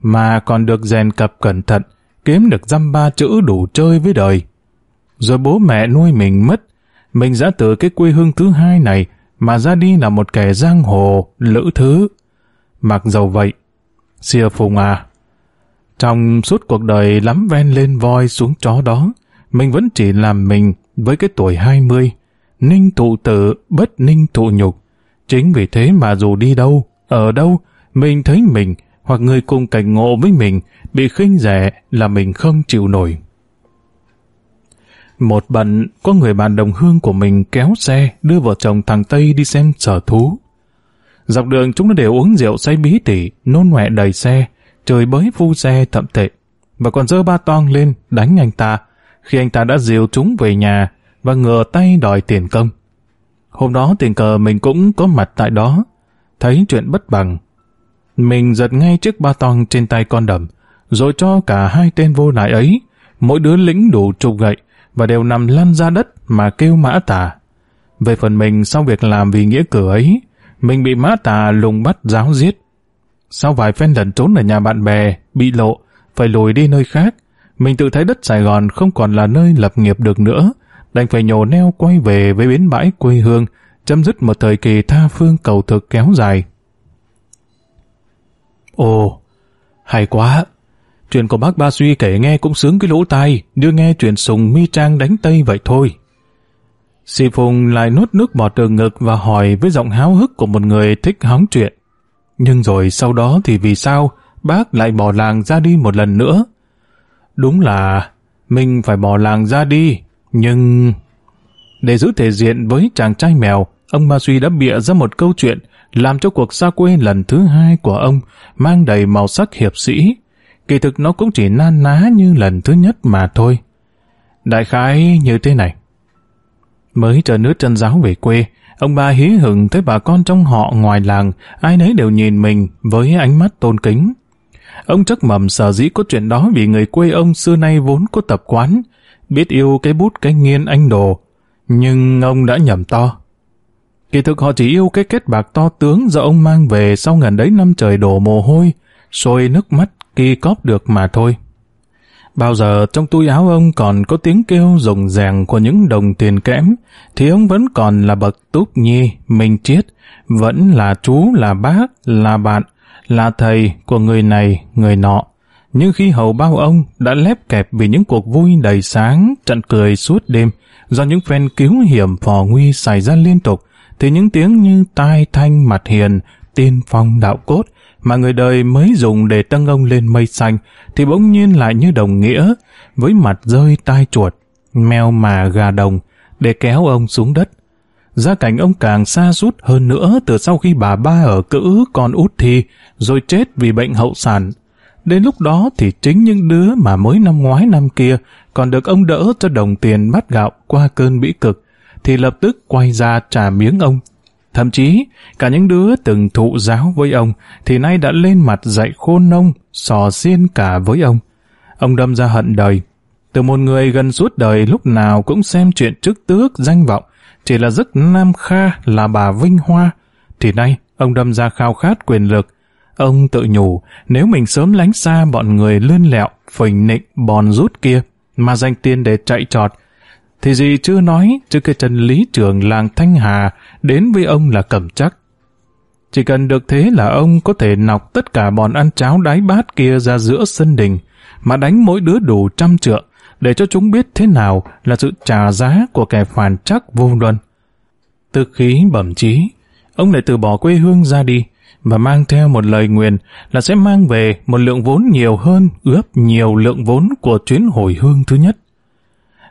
mà còn được rèn cập cẩn thận, kiếm được dăm ba chữ đủ chơi với đời. Rồi bố mẹ nuôi mình mất, mình đã từ cái quê hương thứ hai này mà ra đi là một kẻ giang hồ, lữ thứ. Mặc dầu vậy, xìa phùng à, trong suốt cuộc đời lắm ven lên voi xuống chó đó, mình vẫn chỉ làm mình với cái tuổi 20, ninh thụ tử, bất ninh thụ nhục. Chính vì thế mà dù đi đâu, ở đâu, mình thấy mình hoặc người cùng cảnh ngộ với mình bị khinh rẻ là mình không chịu nổi. Một bận có người bạn đồng hương của mình kéo xe đưa vợ chồng thằng Tây đi xem sở thú. Dọc đường chúng nó đều uống rượu say bí tỉ, nôn ngoẹ đầy xe, trời bới phu xe thậm tệ, và còn dơ ba toang lên đánh anh ta khi anh ta đã dìu chúng về nhà và ngờ tay đòi tiền công. Hôm đó tình cờ mình cũng có mặt tại đó, thấy chuyện bất bằng. Mình giật ngay chiếc ba tong trên tay con đầm, rồi cho cả hai tên vô lại ấy, mỗi đứa lĩnh đủ chục gậy và đều nằm lăn ra đất mà kêu mã tà. Về phần mình sau việc làm vì nghĩa cử ấy, mình bị mã tà lùng bắt giáo giết. Sau vài phen lần trốn ở nhà bạn bè, bị lộ, phải lùi đi nơi khác, mình tự thấy đất Sài Gòn không còn là nơi lập nghiệp được nữa, đành phải nhổ neo quay về với bến bãi quê hương, chấm dứt một thời kỳ tha phương cầu thực kéo dài. Ồ, hay quá! Chuyện của bác Ba Suy kể nghe cũng sướng cái lỗ tai, Đưa nghe chuyện sùng mi trang đánh tây vậy thôi. Sĩ Phùng lại nuốt nước bọt từ ngực và hỏi với giọng háo hức của một người thích hóng chuyện. Nhưng rồi sau đó thì vì sao bác lại bỏ làng ra đi một lần nữa? Đúng là mình phải bỏ làng ra đi, nhưng... Để giữ thể diện với chàng trai mèo, ông Ma Suy đã bịa ra một câu chuyện làm cho cuộc xa quê lần thứ hai của ông mang đầy màu sắc hiệp sĩ. Kỳ thực nó cũng chỉ nan ná như lần thứ nhất mà thôi. Đại khái như thế này. Mới chờ nước chân giáo về quê, ông ba hí hửng thấy bà con trong họ ngoài làng, ai nấy đều nhìn mình với ánh mắt tôn kính. Ông chắc mầm sở dĩ có chuyện đó vì người quê ông xưa nay vốn có tập quán, biết yêu cái bút cái nghiên anh đồ, nhưng ông đã nhầm to. Kỳ thực họ chỉ yêu cái kết bạc to tướng do ông mang về sau gần đấy năm trời đổ mồ hôi, sôi nước mắt khi cóp được mà thôi. Bao giờ trong túi áo ông còn có tiếng kêu rồng ràng của những đồng tiền kém thì ông vẫn còn là bậc túc nhi, minh triết, vẫn là chú, là bác, là bạn, là thầy của người này, người nọ. Nhưng khi hầu bao ông đã lép kẹp vì những cuộc vui đầy sáng, trận cười suốt đêm, do những phen cứu hiểm phò nguy xảy ra liên tục, thì những tiếng như tai thanh mặt hiền, tiên phong đạo cốt mà người đời mới dùng để tăng ông lên mây xanh thì bỗng nhiên lại như đồng nghĩa với mặt rơi tai chuột, mèo mà gà đồng để kéo ông xuống đất gia cảnh ông càng xa rút hơn nữa từ sau khi bà ba ở cữ con út thi, rồi chết vì bệnh hậu sản. Đến lúc đó thì chính những đứa mà mới năm ngoái năm kia còn được ông đỡ cho đồng tiền bắt gạo qua cơn bĩ cực, thì lập tức quay ra trả miếng ông. Thậm chí, cả những đứa từng thụ giáo với ông thì nay đã lên mặt dạy khôn nông, sò xiên cả với ông. Ông đâm ra hận đời. Từ một người gần suốt đời lúc nào cũng xem chuyện trước tước, danh vọng, chỉ là giấc Nam Kha là bà Vinh Hoa, thì nay ông đâm ra khao khát quyền lực. Ông tự nhủ, nếu mình sớm lánh xa bọn người lươn lẹo, phình nịnh, bòn rút kia, mà dành tiền để chạy trọt, thì gì chưa nói chứ cái chân lý trưởng làng Thanh Hà đến với ông là cầm chắc. Chỉ cần được thế là ông có thể nọc tất cả bọn ăn cháo đáy bát kia ra giữa sân đình, mà đánh mỗi đứa đủ trăm trượng để cho chúng biết thế nào là sự trả giá của kẻ phản trắc vô luân. Từ khí bẩm trí, ông lại từ bỏ quê hương ra đi, và mang theo một lời nguyện là sẽ mang về một lượng vốn nhiều hơn ướp nhiều lượng vốn của chuyến hồi hương thứ nhất.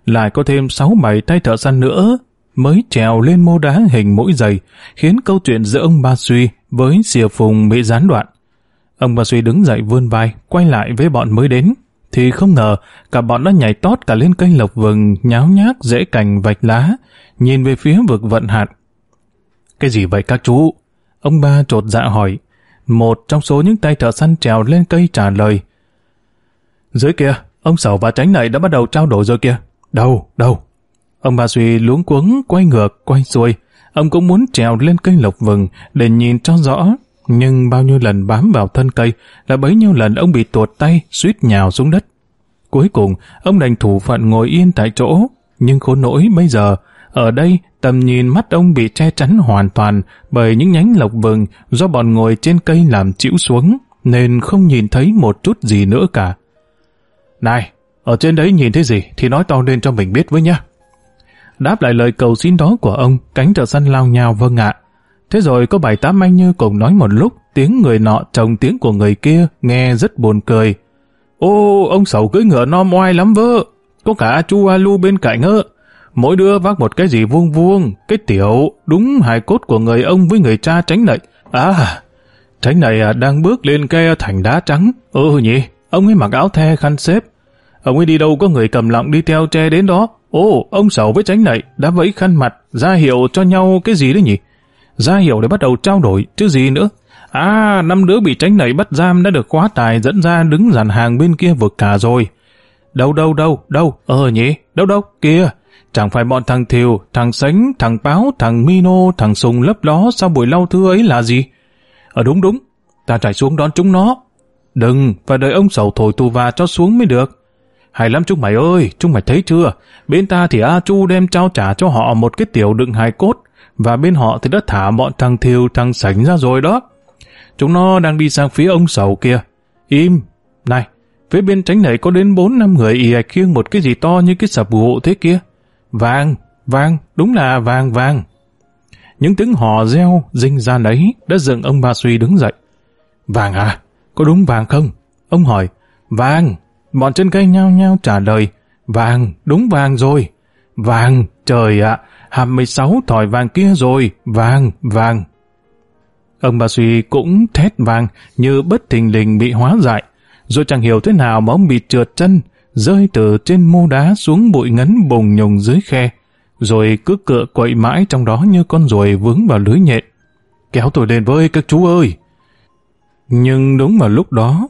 Lại có thêm 6-7 tay thợ săn nữa mới trèo lên mô đá hình mũi giày, khiến câu chuyện giữa ông Ba Suy với Sìa Phùng bị gián đoạn. Ông Ba Suy đứng dậy vươn vai, quay lại với bọn mới đến, thì không ngờ, cả bọn đã nhảy tót cả lên cây lộc vừng, nháo nhác, dễ cành, vạch lá, nhìn về phía vực vận hạn. Cái gì vậy các chú? Ông ba trột dạ hỏi. Một trong số những tay thợ săn trèo lên cây trả lời. Dưới kia, ông sầu và tránh này đã bắt đầu trao đổi rồi kia đâu đâu? Ông ba suy luống cuống, quay ngược, quay xuôi. Ông cũng muốn trèo lên cây lộc vừng để nhìn cho rõ nhưng bao nhiêu lần bám vào thân cây là bấy nhiêu lần ông bị tuột tay suýt nhào xuống đất. Cuối cùng, ông đành thủ phận ngồi yên tại chỗ, nhưng khốn nỗi bây giờ, ở đây tầm nhìn mắt ông bị che chắn hoàn toàn bởi những nhánh lộc vừng do bọn ngồi trên cây làm chĩu xuống, nên không nhìn thấy một chút gì nữa cả. Này, ở trên đấy nhìn thấy gì thì nói to lên cho mình biết với nhá. Đáp lại lời cầu xin đó của ông, cánh thợ săn lao nhào vâng ạ. Thế rồi có bài tám anh như cùng nói một lúc, tiếng người nọ chồng tiếng của người kia, nghe rất buồn cười. Ô, ông sầu cưỡi ngựa non oai lắm vơ, có cả chu alu bên cạnh ơ. Mỗi đứa vác một cái gì vuông vuông, cái tiểu, đúng hài cốt của người ông với người cha tránh nệ À, tránh này à, đang bước lên cái thành đá trắng. Ừ nhỉ, ông ấy mặc áo the khăn xếp. Ông ấy đi đâu có người cầm lọng đi theo che đến đó. ô ông sầu với tránh nệ đã vẫy khăn mặt, ra hiệu cho nhau cái gì đấy nhỉ? ra hiểu để bắt đầu trao đổi, chứ gì nữa. À, năm đứa bị tránh nảy bắt giam đã được quá tài dẫn ra đứng dàn hàng bên kia vực cả rồi. Đâu đâu đâu, đâu, ờ nhỉ, đâu đâu, kia Chẳng phải bọn thằng Thiều, thằng Sánh, thằng Báo, thằng Mino, thằng Sùng lấp đó sau buổi lau thư ấy là gì? Ờ đúng đúng, ta chạy xuống đón chúng nó. Đừng, phải đợi ông sầu thổi tù và cho xuống mới được. Hay lắm chúng mày ơi, chúng mày thấy chưa? Bên ta thì A Chu đem trao trả cho họ một cái tiểu đựng hài cốt, và bên họ thì đã thả bọn thằng thiêu thằng sảnh ra rồi đó. Chúng nó đang đi sang phía ông sầu kia. Im! Này, phía bên tránh này có đến 4 năm người ì ạch khiêng một cái gì to như cái sập gỗ thế kia. Vàng, vàng, đúng là vàng vàng. Những tiếng hò reo, dinh ra đấy đã dựng ông Ba Suy đứng dậy. Vàng à? Có đúng vàng không? Ông hỏi. Vàng! Bọn trên cây nhao nhao trả lời. Vàng, đúng vàng rồi. Vàng, trời ạ! hàm 16 thỏi vàng kia rồi, vàng, vàng. Ông bà suy cũng thét vàng như bất thình lình bị hóa dại, rồi chẳng hiểu thế nào mà ông bị trượt chân, rơi từ trên mô đá xuống bụi ngấn bùng nhùng dưới khe, rồi cứ cựa quậy mãi trong đó như con ruồi vướng vào lưới nhện. Kéo tôi lên với các chú ơi! Nhưng đúng vào lúc đó,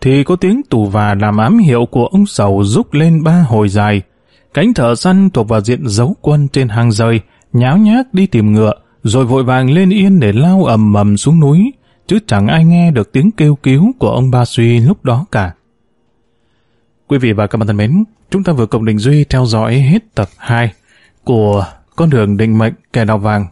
thì có tiếng tù và làm ám hiệu của ông sầu rúc lên ba hồi dài, Cánh thợ săn thuộc vào diện giấu quân trên hàng rời, nháo nhác đi tìm ngựa, rồi vội vàng lên yên để lao ầm ầm xuống núi, chứ chẳng ai nghe được tiếng kêu cứu của ông Ba Suy lúc đó cả. Quý vị và các bạn thân mến, chúng ta vừa cùng Đình Duy theo dõi hết tập 2 của Con đường định mệnh kẻ đào vàng.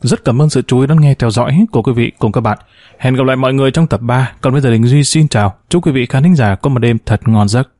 Rất cảm ơn sự chú ý đón nghe theo dõi của quý vị cùng các bạn. Hẹn gặp lại mọi người trong tập 3. Còn bây giờ Đình Duy xin chào. Chúc quý vị khán thính giả có một đêm thật ngon giấc.